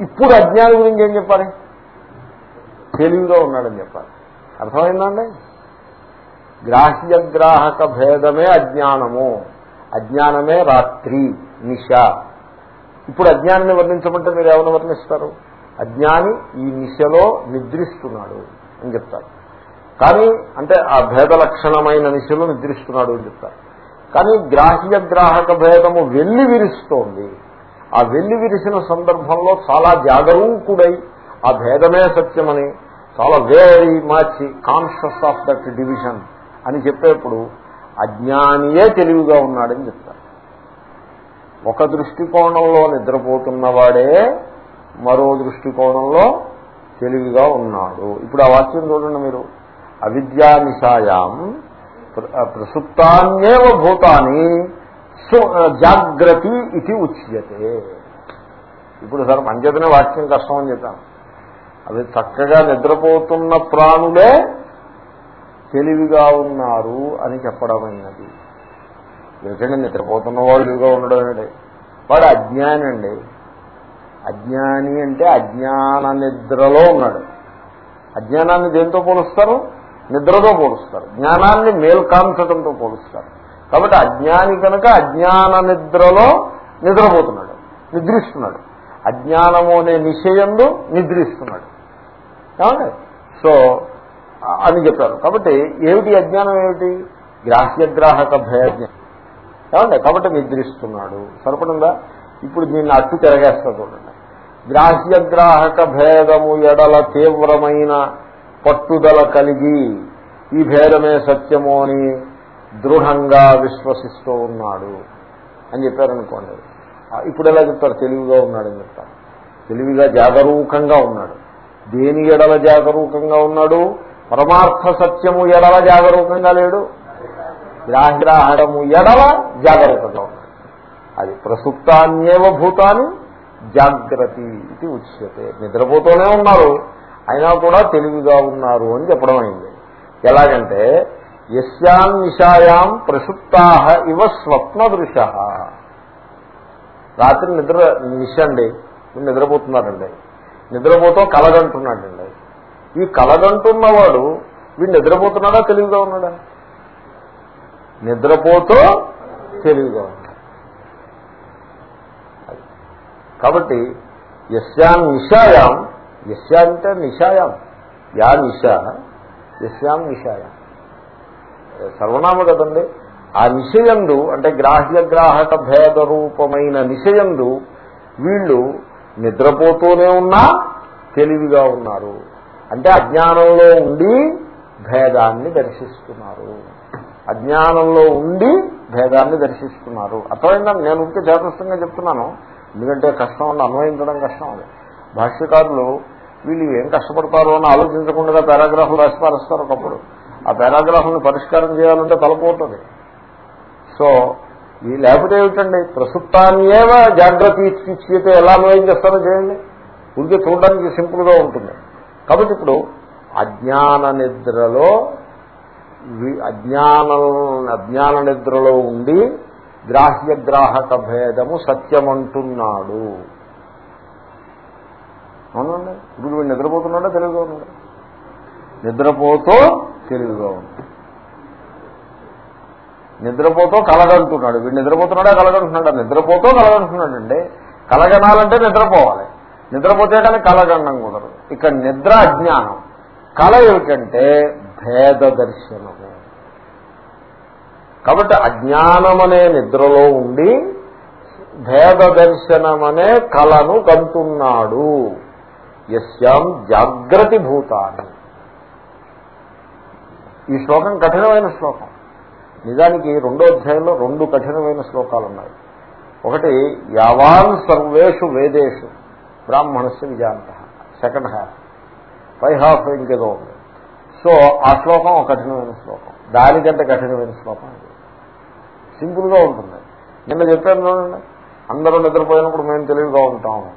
ఇప్పుడు అజ్ఞాని గురించి ఏం చెప్పాలి? తెలివిగా ఉన్నాడని చెప్పాలి. అర్థమైందండి? గ్రాహ్యగ్రాహక భేదమే అజ్ఞానము. అజ్ఞానమే రాత్రి నిశ. ఇప్పుడు అజ్ఞానాన్ని వర్ణించమంటే మీరు ఏమైనా వర్ణిస్తారు? అజ్ఞాని ఈ నిశలో నిద్రిస్తున్నాడు అని చెప్తారు. కానీ అంటే ఆ భేద లక్షణమైన నిశలో నిద్రిస్తున్నాడు అని చెప్తారు. కానీ గ్రాహ్య గ్రాహక భేదము వెళ్ళి విరుస్తోంది. ఆ వెళ్ళి విరిసిన సందర్భంలో చాలా జాగరూకుడై ఆ భేదమే సత్యమని చాలా very much conscious of that division అని చెప్పేప్పుడు అజ్ఞానియే తెలివిగా ఉన్నాడని చెప్తారు. ఒక దృష్టికోణంలో నిద్రపోతున్నవాడే మరో దృష్టికోణంలో తెలివిగా ఉన్నాడు. ఇప్పుడు ఆ వాక్యం చూడండి మీరు. అవిద్యా నిశాయాం ప్ర- ప్రసుప్తాన్యేవ భూతాన్ని జాగ్రతి ఇది ఉచ్యతే. ఇప్పుడు సార్ మంచిదనే వాక్యం కష్టం అని చెప్పాను అవి చక్కగా నిద్రపోతున్న ప్రాణులే తెలివిగా ఉన్నారు అని చెప్పడమైనది ఎందుకంటే నిద్రపోతున్న వాడు తెలివిగా ఉండడం ఏంటి? వాడు అజ్ఞాని అజ్ఞాని అంటే అజ్ఞాన నిద్రలో ఉన్నాడు. అజ్ఞానాన్ని దేంతో పోలుస్తారు? నిద్రతో పోలుస్తారు. జ్ఞానాన్ని మేల్కాంచడంతో పోలుస్తారు. కాబట్టి అజ్ఞాని కనుక అజ్ఞాన నిద్రలో నిద్రపోతున్నాడు. నిద్రిస్తున్నాడు. అజ్ఞానము అనే నిశ్చయంలో నిద్రిస్తున్నాడు. సో అని చెప్పారు. కాబట్టి ఏమిటి అజ్ఞానం ఏమిటి? గ్రాహ్యగ్రాహక భయజ్ఞానం. ఏమండి? కాబట్టి నిద్రిస్తున్నాడు. సరిపడిందా? ఇప్పుడు దీన్ని అట్టు తిరగేస్తా చూడండి. గ్రాహ్యగ్రాహక భేదము ఎడల తీవ్రమైన పట్టుదల కలిగి ఈ భేదమే సత్యము అని దృఢంగా విశ్వసిస్తూ ఉన్నాడు అని చెప్పారనుకోండి. ఇప్పుడు ఎలా చెప్తారు? తెలివిగా ఉన్నాడని చెప్తారు. తెలివిగా జాగరూకంగా ఉన్నాడు. దేని ఎడల జాగరూకంగా ఉన్నాడు? పరమార్థ సత్యము ఎడల జాగరూకంగా లేడు. గ్రాహ్యము ఎడల జాగరూకంగా అది ప్రసుప్తాన్యేవ భూతాన్ని జాగ్రత్త ఇది ఉచ్యతే. నిద్రపోతూనే ఉన్నారు. అయినా కూడా తెలివిగా ఉన్నారు అని చెప్పడం అయింది. ఎలాగంటే యస్యాం నిషాయాం ప్రసుప్తా ఇవ స్వప్న దృశ రాత్రి నిద్ర నిశ నిద్రపోతున్నారండి నిద్రపోతూ కలగంటున్నాడండి. ఈ కలగంటున్నవాడు వీడు నిద్రపోతున్నాడా తెలివిగా ఉన్నాడా? నిద్రపోతూ తెలివిగా ఉన్నాడు. కాబట్టి యస్యాం నిషాయాం యస్యా అంటే నిషాయాం యా నిష యశ్యాం నిషాయాం సర్వనామ కదండి. ఆ నిషయందు అంటే గ్రాహ్య గ్రాహక భేద రూపమైన నిషయందు వీళ్ళు నిద్రపోతూనే ఉన్నా తెలివిగా ఉన్నారు. అంటే అజ్ఞానంలో ఉండి భేదాన్ని దర్శిస్తున్నారు. అజ్ఞానంలో ఉండి భేదాన్ని దర్శిస్తున్నారు. అర్థమైందని నేను ఉంటే జాగ్రత్తంగా చెప్తున్నాను. ఎందుకంటే కష్టం అని అన్వయించడం కష్టం అది. భాష్యకారులు వీళ్ళు ఏం కష్టపడతారో అని ఆలోచించకుండా పారాగ్రాఫ్లు రాసి పారేస్తారు ఒకప్పుడు. ఆ పారాగ్రాఫ్ని పరిష్కారం చేయాలంటే తలపోతుంది సో ఈ లేకపోతే ఏమిటండి? ప్రసుప్తాన్నేవ జాగ్రత్త ఇచ్చితే ఎలా అన్వయం చేస్తారో చేయండి. ఉంటే చూడడానికి సింపుల్గా ఉంటుంది. కాబట్టి ఇప్పుడు అజ్ఞాన నిద్రలో అజ్ఞానం అజ్ఞాన నిద్రలో ఉండి గ్రాహ్య గ్రాహక భేదము సత్యమంటున్నాడు. అవునండి? ఇప్పుడు వీడు నిద్రపోతున్నాడా తెలివిగా ఉన్నాడు? నిద్రపోతూ తెలివిగా ఉన్నాడు. నిద్రపోతూ కలగంటున్నాడు. వీడు నిద్రపోతున్నాడా కలగంటున్నాడా నిద్రపోతూ కలగంటున్నాడండి. కలగనాలంటే నిద్రపోవాలి. నిద్రపోతే కానీ కలగండం కుదరదు. ఇక్కడ నిద్ర అజ్ఞానం కళ ఏమిటంటే భేద దర్శనము కాబట్టి అజ్ఞానమనే నిద్రలో ఉండి భేద దర్శనమనే కళను కంటున్నాడు. ఎస్యాం జాగ్రతి భూతాన్ని ఈ శ్లోకం కఠినమైన శ్లోకం. నిజానికి రెండో అధ్యాయంలో రెండు కఠినమైన శ్లోకాలు ఉన్నాయి ఒకటి యావాన్ సర్వేషు వేదేషు. బ్రాహ్మణస్య విజాంత. Second half. పై హాఫ్ ఇంకేదో ఉంది. సో ఆ శ్లోకం కఠినమైన శ్లోకం. దానికంటే కఠినమైన శ్లోకం సింపుల్గా ఉంటుంది. నిన్న చెప్పాను చూడండి. అందరూ నిద్రపోయినప్పుడు మేము తెలివిగా ఉంటాం.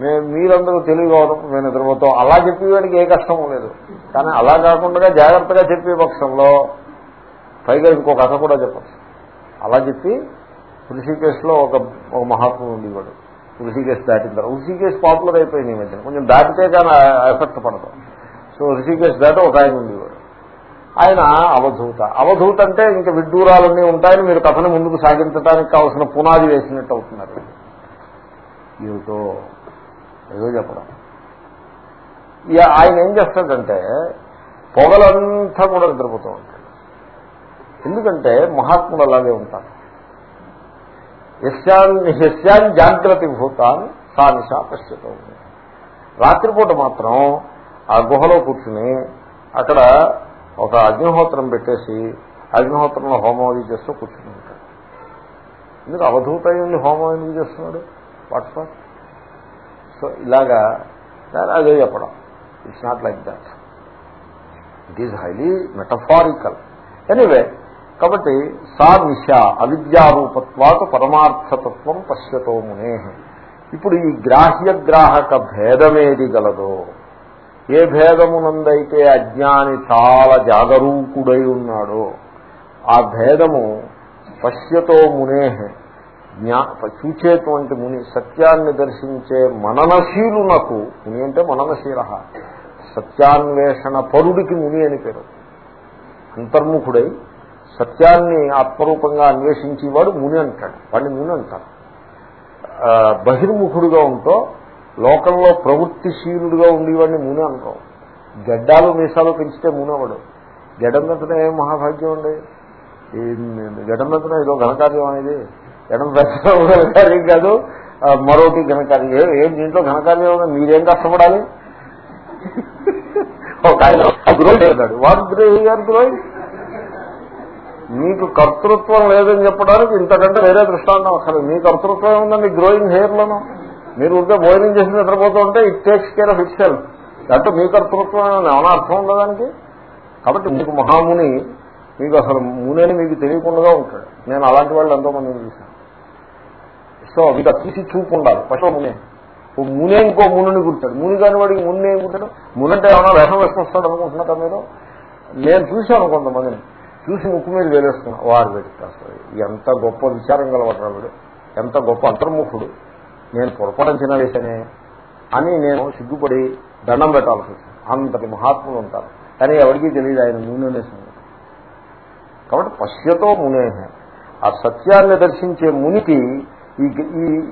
మేము మీరందరూ తెలివిగా ఉన్నప్పుడు మేము నిద్రపోతాం. అలా చెప్పేవాడికి ఏ కష్టం లేదు. కానీ అలా కాకుండా జాగ్రత్తగా చెప్పే పక్షంలో పైగా ఇంకో కథ కూడా చెప్పచ్చు. అలా చెప్పి ఋషికేశ్లో ఒక మహాత్ముడు ఉండేవాడు. ఋషికేశ్ దాటిన తర్వాత. ఋషికేశ్ పాపులర్ అయిపోయింది ఈ మధ్యన. కొంచెం దాటితే కానీ ఎఫెక్ట్ పడదు. సో ఋషికేశ్ దాట ఒక ఆయన ఉండేవాడు. ఆయన అవధూత. అవధూత అంటే ఇంకా విడ్డూరాలన్నీ ఉంటాయని మీరు కథను ముందుకు సాగించడానికి కావాల్సిన పునాది వేసినట్టు అవుతున్నారు. ఏమిటో ఏదో చెప్పడం. ఇక ఆయన ఏం చేస్తాడంటే పొగలంతా కూడా నిద్రపోతూ ఉంటాడు. ఎందుకంటే మహాత్ములు అలాగే ఉంటారు యశాన్ జాగ్రత్త భూతాన్ని సా నిశా పశ్యతో రాత్రిపూట మాత్రం ఆ గుహలో కూర్చుని అక్కడ ఒక అగ్నిహోత్రం పెట్టేసి అగ్నిహోత్రంలో హోమం అది చేస్తూ కూర్చుని ఉంటాడు. ఎందుకు అవధూత అయ్యింది హోమం ఎందుకు చేస్తున్నాడు? వాట్స్ వాట్ సో ఇలాగా అదే చెప్పడం. It's not like that it is highly metaphorical anyway కాబట్టి సా నిశ అవిద్యారూపత్వాత పరమార్థతత్వం పశ్యతో మునే. ఇప్పుడు ఈ గ్రాహ్యగ్రాహక భేదమేది గలదో? ఏ భేదమునందైతే అజ్ఞాని చాలా జాగరూకుడై ఉన్నాడో ఆ భేదము పశ్యతో మునే జ్ఞా చూచేటువంటి ముని సత్యాన్ని దర్శించే మననశీలునకు ముని అంటే మననశీల సత్యాన్వేషణ పరుడికి ముని అని పేరు. అంతర్ముఖుడై సత్యాన్ని ఆత్మరూపంగా అన్వేషించేవాడు ముని అంటాడు. వాడిని ముని అంటారు. బహిర్ముఖుడుగా ఉంటూ లోకంలో ప్రవృత్తిశీలుడుగా ఉండేవాడిని ముని అంటాం. గడ్డాలు మీసాలు పెంచితే మునవాడు. గడ్డంతటనే ఏం మహాభాగ్యం అండి? గడ్డంతటనే ఏదో ఘనకార్యం అనేది. గడం ఘనకార్యం కాదు. మరొకటి ఘనకార్యం. ఏం దీంట్లో ఘనకార్యం మీరేం కష్టపడాలి? ఒక ఆయన గ్రోయిడ్ వాట్ గ్రోయింగ్ ఆర్ మీకు కర్తృత్వం లేదని చెప్పడానికి ఇంతకంటే వేరే దృష్టాంతం అసలు. మీ కర్తృత్వం ఉందండి గ్రోయింగ్ హెయిర్లను మీరు ఉంటే భోజనం చేసి నిద్రపోతూ ఉంటే it takes care of itself అంటే మీ కర్తృత్వం ఏమైనా అర్థం ఉండదానికి కాబట్టి మీకు మహాముని మీకు అసలు ముని మీకు తెలియకుండా ఉంటాడు. నేను అలాంటి వాళ్ళు ఎంతో మందిని చూశాను. సో మీకు తీసి చూపు ఉండాలి. పశువు మునే. ఓ మునే ఇంకో మునుని గుర్తాడు. ముని కాని వాడికి ముని ఏం గుర్తాడు? మునంటే ఏమైనా వేషం వేసుకొస్తాడు అనుకుంటున్నారా మీరు? నేను చూశాను కొంతమందిని. చూసి ముక్కు మీద వేలేస్తున్నా. వారు పెడతారు ఎంత గొప్ప విచారం గలవటరా వీడు ఎంత గొప్ప అంతర్ముఖుడు. నేను పొరపడంచిన వేశానే అని నేను సిగ్గుపడి దండం పెట్టాల్సి వచ్చింది. అంతటి మహాత్ములు ఉంటారు. కానీ ఎవరికీ తెలియదు ఆయన నూనె కాబట్టి పశ్యతో మునే ఆ సత్యాన్ని దర్శించే మునికి ఈ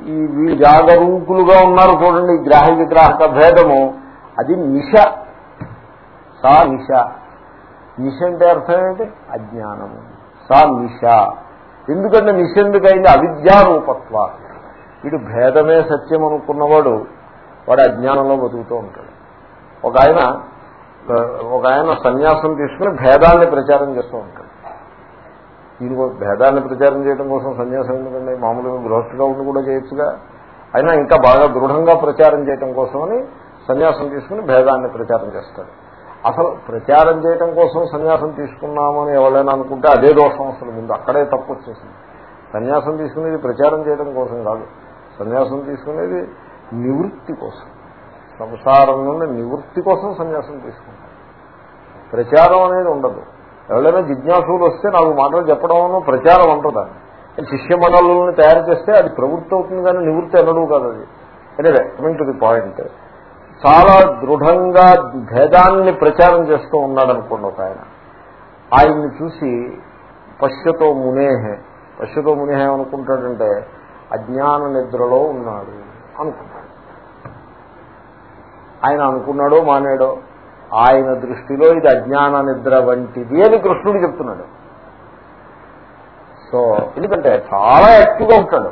ఈ జాగరూకులుగా ఉన్నారు చూడండి. గ్రాహక గ్రాహక భేదము. అది నిష. సా నిష. నిష అంటే అర్థం ఏంటి? అజ్ఞానము సా నిష ఎందుకంటే నిష ఎందుకైంది అవిద్యారూపత్వ. వీడు భేదమే సత్యం అనుకున్నవాడు వాడు అజ్ఞానంలో బతుకుతూ ఉంటాడు. ఒక ఆయన ఒక ఆయన సన్యాసం తీసుకుని భేదాన్ని ప్రచారం చేస్తూ ఉంటాడు. దీని భేదాన్ని ప్రచారం చేయడం కోసం సన్యాసం ఎందుకండి మామూలుగా గృహస్థుగా ఉండి కూడా చేయొచ్చుగా. అయినా ఇంకా బాగా దృఢంగా ప్రచారం చేయడం కోసమని సన్యాసం తీసుకుని భేదాన్ని ప్రచారం చేస్తాడు. అసలు ప్రచారం చేయటం కోసం సన్యాసం తీసుకున్నామని ఎవరైనా అనుకుంటే అదే దోషం అసలు ముందు అక్కడే తప్పు వచ్చేసింది. సన్యాసం తీసుకునేది ప్రచారం చేయడం కోసం కాదు. సన్యాసం తీసుకునేది నివృత్తి కోసం. సంసారం నుండి నివృత్తి కోసం సన్యాసం తీసుకుంటారు ప్రచారం అనేది ఉండదు. ఎవరైనా జిజ్ఞాసులు వస్తే నాలుగు మాటలు చెప్పడం ప్రచారం ఉంటుంది శిష్య మండలను తయారు చేస్తే అది ప్రవృత్తి అవుతుంది కానీ నివృత్తి అనడు కాదు అది. Anyway coming to the point చాలా దృఢంగా భేదాన్ని ప్రచారం చేస్తూ ఉన్నాడు అనుకోండి ఒక ఆయన. ఆయన్ని చూసి పశ్యతో మునేహే. పశ్యతో మునేహే అనుకుంటాడంటే అజ్ఞాన నిద్రలో ఉన్నాడు అనుకుంటాడు. ఆయన అనుకున్నాడో మానేడో ఆయన దృష్టిలో ఇది అజ్ఞాన నిద్ర వంటిది అని కృష్ణుడు చెప్తున్నాడు. సో ఎందుకంటే చాలా యాక్టివ్గా ఉంటాడు.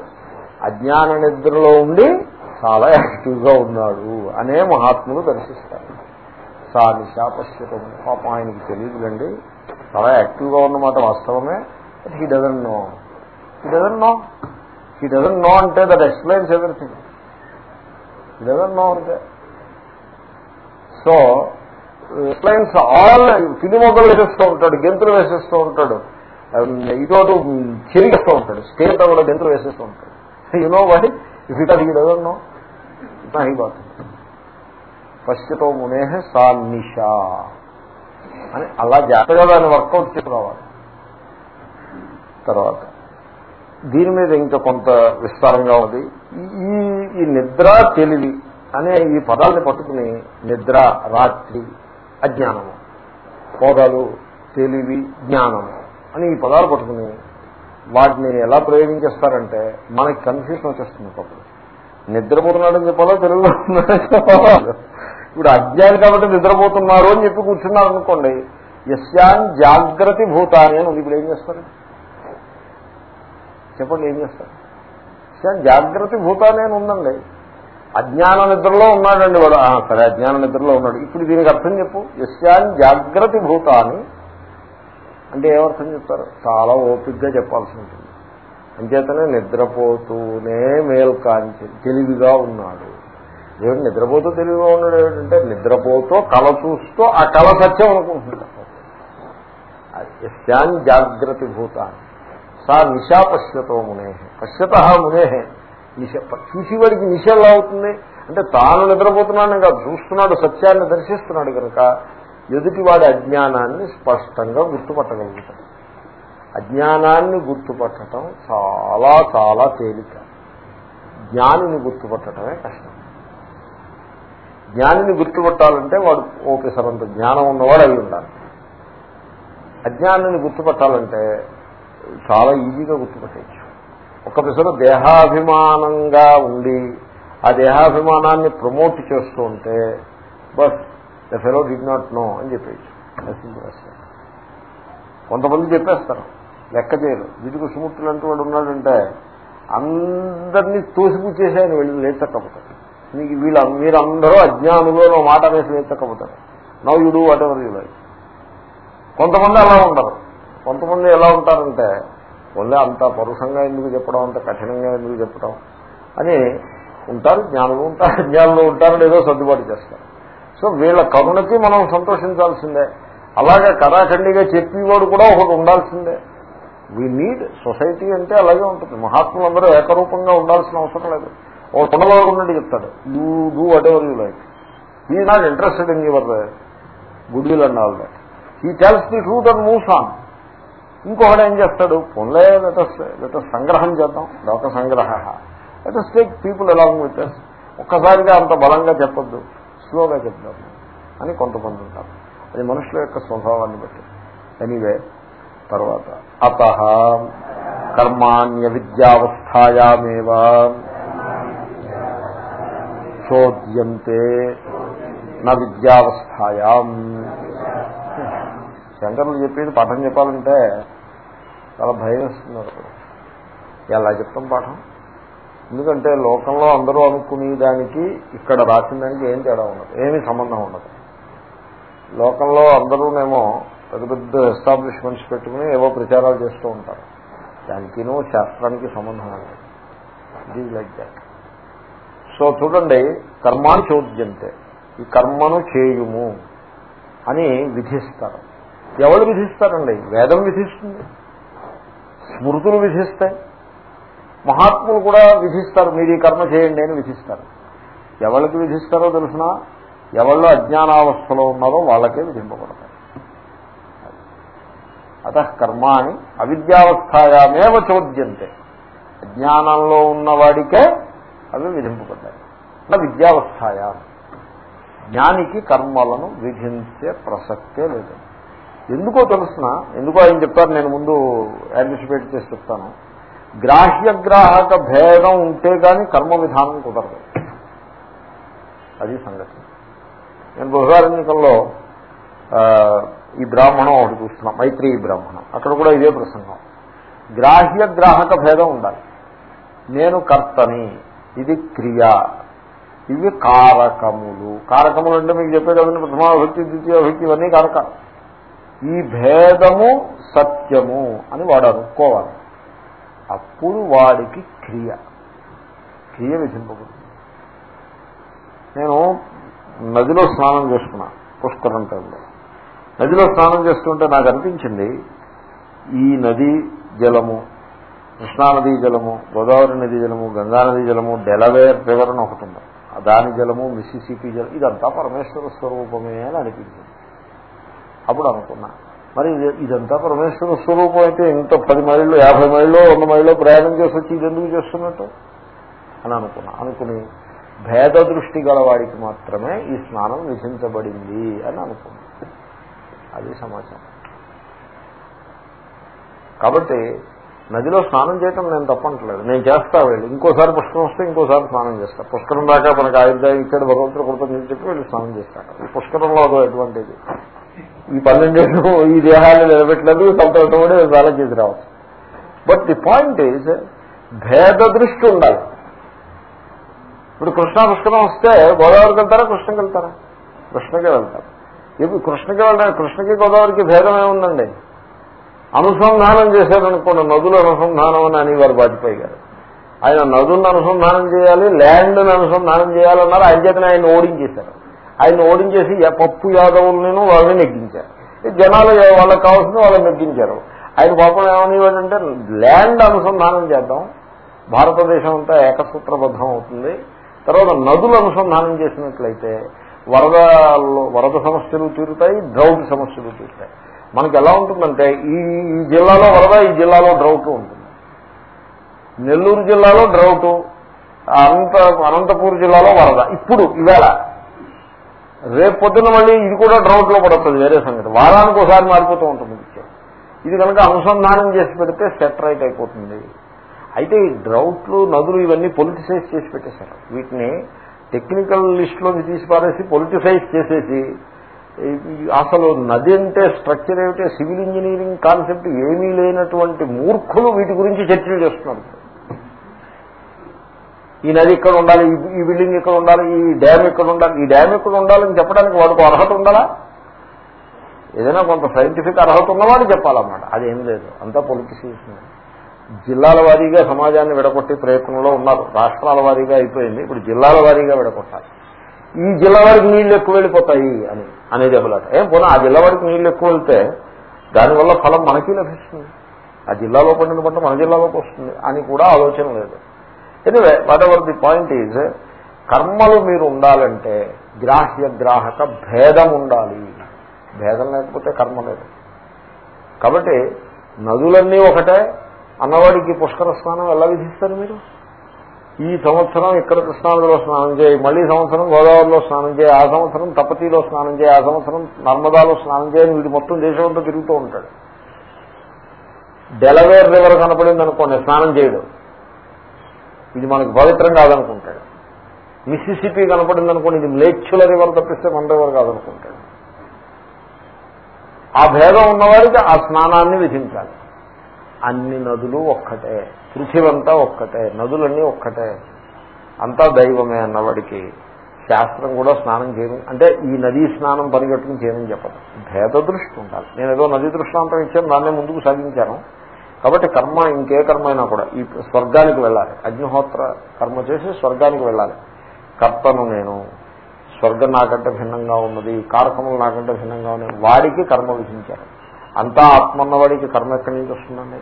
అజ్ఞాన నిద్రలో ఉండి చాలా యాక్టివ్గా ఉన్నాడు అనే మహాత్ములు దర్శిస్తారు. సా నిశాపశ్యతం పాపం ఆయనకి తెలియదులండి. చాలా యాక్టివ్గా ఉన్నమాట వాస్తవమే. But he doesn't know he doesn't know he doesn't know అంటే that explains everything he doesn't know అంటే. సో ఎక్స్ప్లెయిన్స్ ఆల్ ఫిలిం వేసేస్తూ ఉంటాడు గెంతులు వేసేస్తూ ఉంటాడు. Um, ఇదోటు చెరిగిస్తూ ఉంటాడు. స్టేట్ కూడా గెంతులు వేసేస్తూ ఉంటాడు. యు నో వాటి if it he doesn't know ఇట్లా హీ బాత్ పశ్చితో మునేహ సా నిషా అని అలా జాగ్రత్తగా దాన్ని వర్కౌట్ చేసుకోవాలి తర్వాత దీని మీద ఇంకా కొంత విస్తారంగా ఉంది ఈ ఈ నిద్ర తెలివి అనే ఈ పదాలని పట్టుకుని నిద్ర రాత్రి అజ్ఞానము పొగలు తెలివి జ్ఞానము అని ఈ పదాలు పట్టుకుని వాటిని ఎలా ప్రయోగించేస్తారంటే మనకి కన్ఫ్యూషన్ వచ్చేస్తుంది ఒకప్పుడు నిద్రపోతున్నాడని చెప్పాలో? తెలుగులో ఇప్పుడు అజ్ఞాని కాబట్టి నిద్రపోతున్నారు అని చెప్పి కూర్చున్నారు అనుకోండి యశాన్ జాగ్రత్త భూతాని అని ఉంది. ఇప్పుడు ఏం చేస్తారు? చెప్పండి ఏం చేస్తారు? యశాన్ జాగ్రత్త భూతాని అని ఉందండి. అజ్ఞాన నిద్రలో ఉన్నాడండి వాడు. సరే అజ్ఞాన నిద్రలో ఉన్నాడు. ఇప్పుడు దీనికి అర్థం చెప్పు. యశాన్ జాగ్రత్త భూతాని అంటే ఏమర్థం చెప్తారు? చాలా ఓపిక్గా చెప్పాల్సి ఉంటుంది. అంచేతనే నిద్రపోతూనే మేల్కాంచి తెలివిగా ఉన్నాడు. దేవుడు నిద్రపోతూ తెలివిగా ఉన్నాడు ఏమిటంటే నిద్రపోతూ కళ చూస్తూ ఆ కళ సత్యం అనుకుంటున్నాడు. యశాన్ జాగ్రత్త భూతా సా నిశా పశ్యతో మునే. పశ్యత మునే. నిశ చూసేవాడికి నిశ ఎలా అవుతుంది? అంటే తాను నిద్రపోతున్నాడు కాదు చూస్తున్నాడు సత్యాన్ని దర్శిస్తున్నాడు కనుక ఎదుటివాడి అజ్ఞానాన్ని స్పష్టంగా గుర్తుపట్టగలుగుతాడు. అజ్ఞానాన్ని గుర్తుపట్టడం చాలా చాలా తేలిక. జ్ఞానిని గుర్తుపట్టడమే కష్టం. జ్ఞానిని గుర్తుపట్టాలంటే వాడు ఓపెసరంత జ్ఞానం ఉన్నవాడు అయి ఉండాలి. అజ్ఞానాన్ని గుర్తుపట్టాలంటే చాలా ఈజీగా గుర్తుపట్టేయచ్చు. ఒక పిసరు దేహాభిమానంగా ఉండి ఆ దేహాభిమానాన్ని ప్రమోట్ చేస్తూ ఉంటే bus the fellow did not know అని చెప్పేయచ్చు. కొంతమంది చెప్పేస్తారు. లెక్క చేయరు. వీటికి సుముట్టులు అంటూ వాడు ఉన్నాడంటే అందరినీ తోసిపుచ్చేసి ఆయన వెళ్ళి లేచక్కపోతారు మీకు వీళ్ళు మీరందరూ అజ్ఞానులలో మాట అనేసి లేచక్కపోతారు now you do whatever you like. కొంతమంది అలా ఉండరు. కొంతమంది ఎలా ఉంటారంటే ఒళ్ళే అంత పరుషంగా ఎందుకు చెప్పడం? అంత కఠినంగా ఎందుకు చెప్పడం? అని ఉంటారు జ్ఞానులు ఉంటారు అజ్ఞానులు ఉంటారని ఏదో సర్దుబాటు చేస్తారు. సో వీళ్ళ కరుణకి మనం సంతోషించాల్సిందే. అలాగే కరాఖండిగా చెప్పేవాడు కూడా ఒకటి ఉండాల్సిందే. వీ నీడ్ సొసైటీ అంటే అలాగే ఉంటుంది. మహాత్ములందరూ ఏకరూపంగా ఉండాల్సిన అవసరం లేదు. ఓ కొండలో ఉన్నట్టు చెప్తాడు. You do whatever you like he not interested in your good will and all that he tells the truth and moves on ఇంకొకడు ఏం చేస్తాడు? పొన్లే లెటస్ లెటస్ సంగ్రహం చేద్దాం. లోక సంగ్రహ. Let us take people along with us ఒక్కసారిగా అంత బలంగా చెప్పొద్దు. స్లోగా చెప్తాము అని కొంతమంది ఉంటారు. అది మనుషుల యొక్క స్వభావాన్ని బట్టి. ఎనీవే తర్వాత. అత కర్మాణ్య విద్యావస్థాయామేవ చోద్యంతే నా విద్యావస్థాయాం. శంకరులు చెప్పేది పాఠం చెప్పాలంటే చాలా భయం వేస్తున్నారు. ఎలా చెప్తాం పాఠం? ఎందుకంటే లోకంలో అందరూ అనుకునే దానికి ఇక్కడ రాసిన దానికి ఏం తేడా ఉండదు. ఏమీ సంబంధం ఉండదు. లోకంలో అందరూనేమో పెద్ద పెద్ద ఎస్టాబ్లిష్మెంట్స్ పెట్టుకుని ఏవో ప్రచారాలు చేస్తూ ఉంటారు. దానికినూ శాస్త్రానికి సంబంధం లేదు. It is like that so చూడండి కర్మాన్ని చోద్యంతే. ఈ కర్మను చేయుము అని విధిస్తారు. ఎవరు విధిస్తారండి? వేదం విధిస్తుంది. స్మృతులు విధిస్తాయి. మహాత్ములు కూడా విధిస్తారు మీరు ఈ కర్మ చేయండి అని విధిస్తారు. ఎవరికి విధిస్తారో తెలిసిన? ఎవళ్ళు అజ్ఞానావస్థలో ఉన్నారో వాళ్ళకే విధింపబడతాయి. అత కర్మాణి అవిద్యావస్థాయామేవ చోద్యంతే. జ్ఞానంలో ఉన్నవాడికే అవి విధింపబడ్డాయి. అంటే విద్యావస్థాయా. జ్ఞానికి కర్మలను విధించే ప్రసక్తే లేదు. ఎందుకో తెలుసిన ఎందుకో ఆయన చెప్తారు నేను ముందు యాంటిసిపేట్ చేసి చెప్తాను. గ్రాహ్యగ్రాహక భేదం ఉంటే కానీ కర్మ విధానం కుదరదు. అది సంగతి. నేను బృహదారణ్యకంలో ఈ బ్రాహ్మణం ఒకటి చూస్తున్నాం మైత్రి బ్రాహ్మణం. అక్కడ కూడా ఇదే ప్రసంగం. గ్రాహ్య గ్రాహక భేదం ఉండాలి. నేను కర్తని ఇది క్రియ. ఇవి కారకములు. కారకములు అంటే మీకు చెప్పే కదండి ద్వితీయ ద్వితీయభక్తి ఇవన్నీ కారకాలు. ఈ భేదము సత్యము అని వాడు అనుకోవాలి. అప్పుడు వాడికి క్రియ. క్రియ విధింపబడుతుంది. నేను నదిలో స్నానం చేసుకున్నా పుష్కరం టైంలో. నదిలో స్నానం చేస్తుంటే నాకు అనిపించింది ఈ నది జలము కృష్ణానదీ జలము గోదావరి నది జలము గంగానదీ జలము డెలవేర్ రివర్ అని ఒకటి ఉంది. దాని జలము మిస్సిసిపి జలం ఇదంతా పరమేశ్వర స్వరూపమే అని అనిపించింది. అప్పుడు అనుకున్నా. మరి ఇదంతా పరమేశ్వర స్వరూపం అయితే ఇంత పది మైళ్ళు యాభై మైళ్ళు వంద మైళ్ళు ప్రయాణం చేసి వచ్చి ఇది ఎందుకు చేస్తున్నట్టు? అని అనుకున్నా. అనుకుని భేద దృష్టి గలవాడికి మాత్రమే ఈ స్నానం విధించబడింది అని అనుకున్నా. అది సమాచారం. కాబట్టి నదిలో స్నానం చేయటం నేను తప్పంటలేదు నేను చేస్తా వెళ్ళి. ఇంకోసారి పుష్కరం వస్తే ఇంకోసారి స్నానం చేస్తా. పుష్కరం దాకా మనకి ఆయుర్దాయం ఇక్కడ భగవంతుడు కృతం చెప్పి వెళ్ళి స్నానం చేస్తాను ఈ పుష్కరంలో అదో ఎటువంటిది ఈ పన్నెండేళ్ళు ఈ దేహాన్ని నిలబెట్టలేదు సంతోషం కూడా చాలా చేసి రావచ్చు. బట్ ది పాయింట్ ఈజ్ భేద దృష్టి ఉండాలి. ఇప్పుడు కృష్ణా పుష్కరం వస్తే గోదావరికి వెళ్తారా కృష్ణకి వెళ్తారా? కృష్ణకే వెళ్తారు. కృష్ణకి వెళ్ళడానికి కృష్ణకి గోదావరికి భేదం ఏముందండి? అనుసంధానం చేశారనుకోండి నదుల అనుసంధానం అని అనేవారు వాజ్పేయి గారు. ఆయన నదులను అనుసంధానం చేయాలి ల్యాండ్ను అనుసంధానం చేయాలన్నారు ఆయన చేతనే ఆయన ఓడించేశారు. ఆయన ఓడించేసి పప్పు యాదవులను వాళ్ళని నెగ్గించారు. జనాలు వాళ్ళకి కావాల్సింది వాళ్ళని నెగ్గించారు. ఆయన పాపం ఏమనేవాడంటే ల్యాండ్ అనుసంధానం చేద్దాం భారతదేశం అంతా ఏకసూత్రబద్ధం అవుతుంది తర్వాత నదులు అనుసంధానం చేసినట్లయితే వరద వరద సమస్యలు తీరుతాయి డ్రౌట్ సమస్యలు తీరుతాయి. మనకి ఎలా ఉంటుందంటే ఈ ఈ జిల్లాలో వరద ఈ జిల్లాలో డ్రౌట్ ఉంటుంది. నెల్లూరు జిల్లాలో డ్రౌట్ అనంత అనంతపూర్ జిల్లాలో వరద. ఇప్పుడు ఇవేళ. రేపు పొద్దున మళ్ళీ ఇది కూడా డ్రౌట్లో పడుతుంది వేరే సంగతి. వారానికి ఒకసారి మారిపోతూ ఉంటుంది ఇది కనుక అనుసంధానం చేసి పెడితే సెటరైట్ అయిపోతుంది. అయితే ఈ డ్రౌట్లు నదులు ఇవన్నీ పొలిటిసైజ్ చేసి పెట్టేశారు. వీటిని టెక్నికల్ లిస్టులోకి తీసి పారేసి పొలిటిసైజ్ చేసేసి అసలు నది అంటే స్ట్రక్చర్ ఏమిటి సివిల్ ఇంజనీరింగ్ కాన్సెప్ట్ ఏమీ లేనటువంటి మూర్ఖులు వీటి గురించి చర్చలు చేస్తున్నారు. ఈ నది ఇక్కడ ఉండాలి ఈ బిల్డింగ్ ఇక్కడ ఉండాలి ఈ డ్యామ్ ఇక్కడ ఉండాలి ఈ డ్యామ్ ఇక్కడ ఉండాలని చెప్పడానికి వాడికి అర్హత ఉండాలా? ఏదైనా కొంత సైంటిఫిక్ అర్హత ఉన్నవాడు చెప్పాలన్నమాట. అదేం లేదు అంతా పొలిటిసీస్ జిల్లాల వారీగా సమాజాన్ని విడగొట్టే ప్రయత్నంలో ఉన్నారు. రాష్ట్రాల వారీగా అయిపోయింది. ఇప్పుడు జిల్లాల వారీగా విడగొట్టాలి. ఈ జిల్లా వారికి నీళ్ళు ఎక్కువ వెళ్ళిపోతాయి అని అనేది అభిలాట ఏం పోనీ ఆ జిల్లా వారికి నీళ్ళు ఎక్కువ వెళ్తే దానివల్ల ఫలం మనకి లభిస్తుంది. ఆ జిల్లాలో పండిన పంట మన జిల్లాలోకి వస్తుంది అని కూడా ఆలోచన లేదు. Anyway whatever the point is కర్మలు మీరు ఉండాలంటే గ్రాహ్య గ్రాహక భేదం ఉండాలి. భేదం లేకపోతే కర్మ లేదు. కాబట్టి నదులన్నీ ఒకటే అన్నవాడికి పుష్కర స్నానం ఎలా విధిస్తారు మీరు? ఈ సంవత్సరం ఇక్కడ కృష్ణానదిలో స్నానం చేయి మళ్ళీ సంవత్సరం గోదావరిలో స్నానం చేయి ఆ సంవత్సరం తపతిలో స్నానం చేయి ఆ సంవత్సరం నర్మదాలో స్నానం చేయని వీడు మొత్తం దేశంతో తిరుగుతూ ఉంటాడు. డెలవేర్ రివర్ కనపడింది అనుకోండి స్నానం చేయడం. ఇది మనకు పవిత్రం కాదనుకుంటాడు. మిస్సిసిపి కనపడింది అనుకోండి ఇది మ్లేచ్చుల రివర్ తప్పిస్తే మన రివర్ కాదనుకుంటాడు. ఆ భేదం ఉన్నవారికి ఆ స్నానాన్ని విధించాలి. అన్ని నదులు ఒక్కటే పృథివంతా ఒక్కటే నదులన్నీ ఒక్కటే. అంతా దైవమే అన్నవాడికి శాస్త్రం కూడా స్నానం చేయడం అంటే ఈ నదీ స్నానం పరిగెట్టుకుని చేయమని చెప్పదు. భేద దృష్టి ఉండాలి నేను ఏదో నదీ దృష్టాంతం ఇచ్చాను దాన్నే ముందుకు సాగించాను. కాబట్టి కర్మ ఇంకే కర్మ అయినా కూడా ఈ స్వర్గానికి వెళ్ళాలి. అగ్నిహోత్ర కర్మ చేసి స్వర్గానికి వెళ్ళాలి. కర్తను నేను స్వర్గం నాకంటే భిన్నంగా ఉన్నది కార్కములు నాకంటే భిన్నంగా ఉన్నది వాడికి కర్మ విధించారు అంతా ఆత్మన్నవాడికి కర్మ ఎక్కడి నుంచి వస్తుందండి?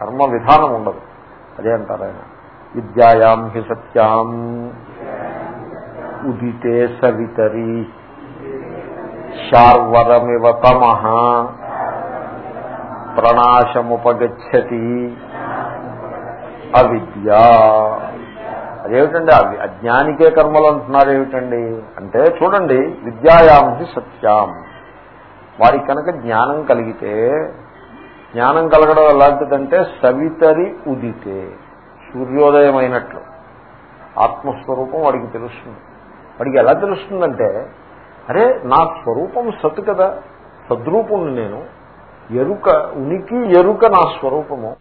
కర్మ విధానం ఉండదు. అదే అంటారు ఆయన. విద్యాయాం హి సత్యాం. ఉదితే సవితరి. శార్వరమివ తమ. ప్రణాశముపగచ్చతి. అవిద్య. అదేమిటండి? అవి అజ్ఞానికే కర్మలు అంటున్నారు ఏమిటండి అంటే చూడండి విద్యాయాం హి సత్యాం. వారికి కనుక జ్ఞానం కలిగితే జ్ఞానం కలగడం ఎలాంటిదంటే సవితరి ఉదితే సూర్యోదయం అయినట్లు ఆత్మస్వరూపం వాడికి తెలుస్తుంది. వాడికి ఎలా తెలుస్తుందంటే అరే నా స్వరూపం సత్ కదా సద్రూపుణ్ణి నేను ఎరుక ఉనికి ఎరుక నా స్వరూపము.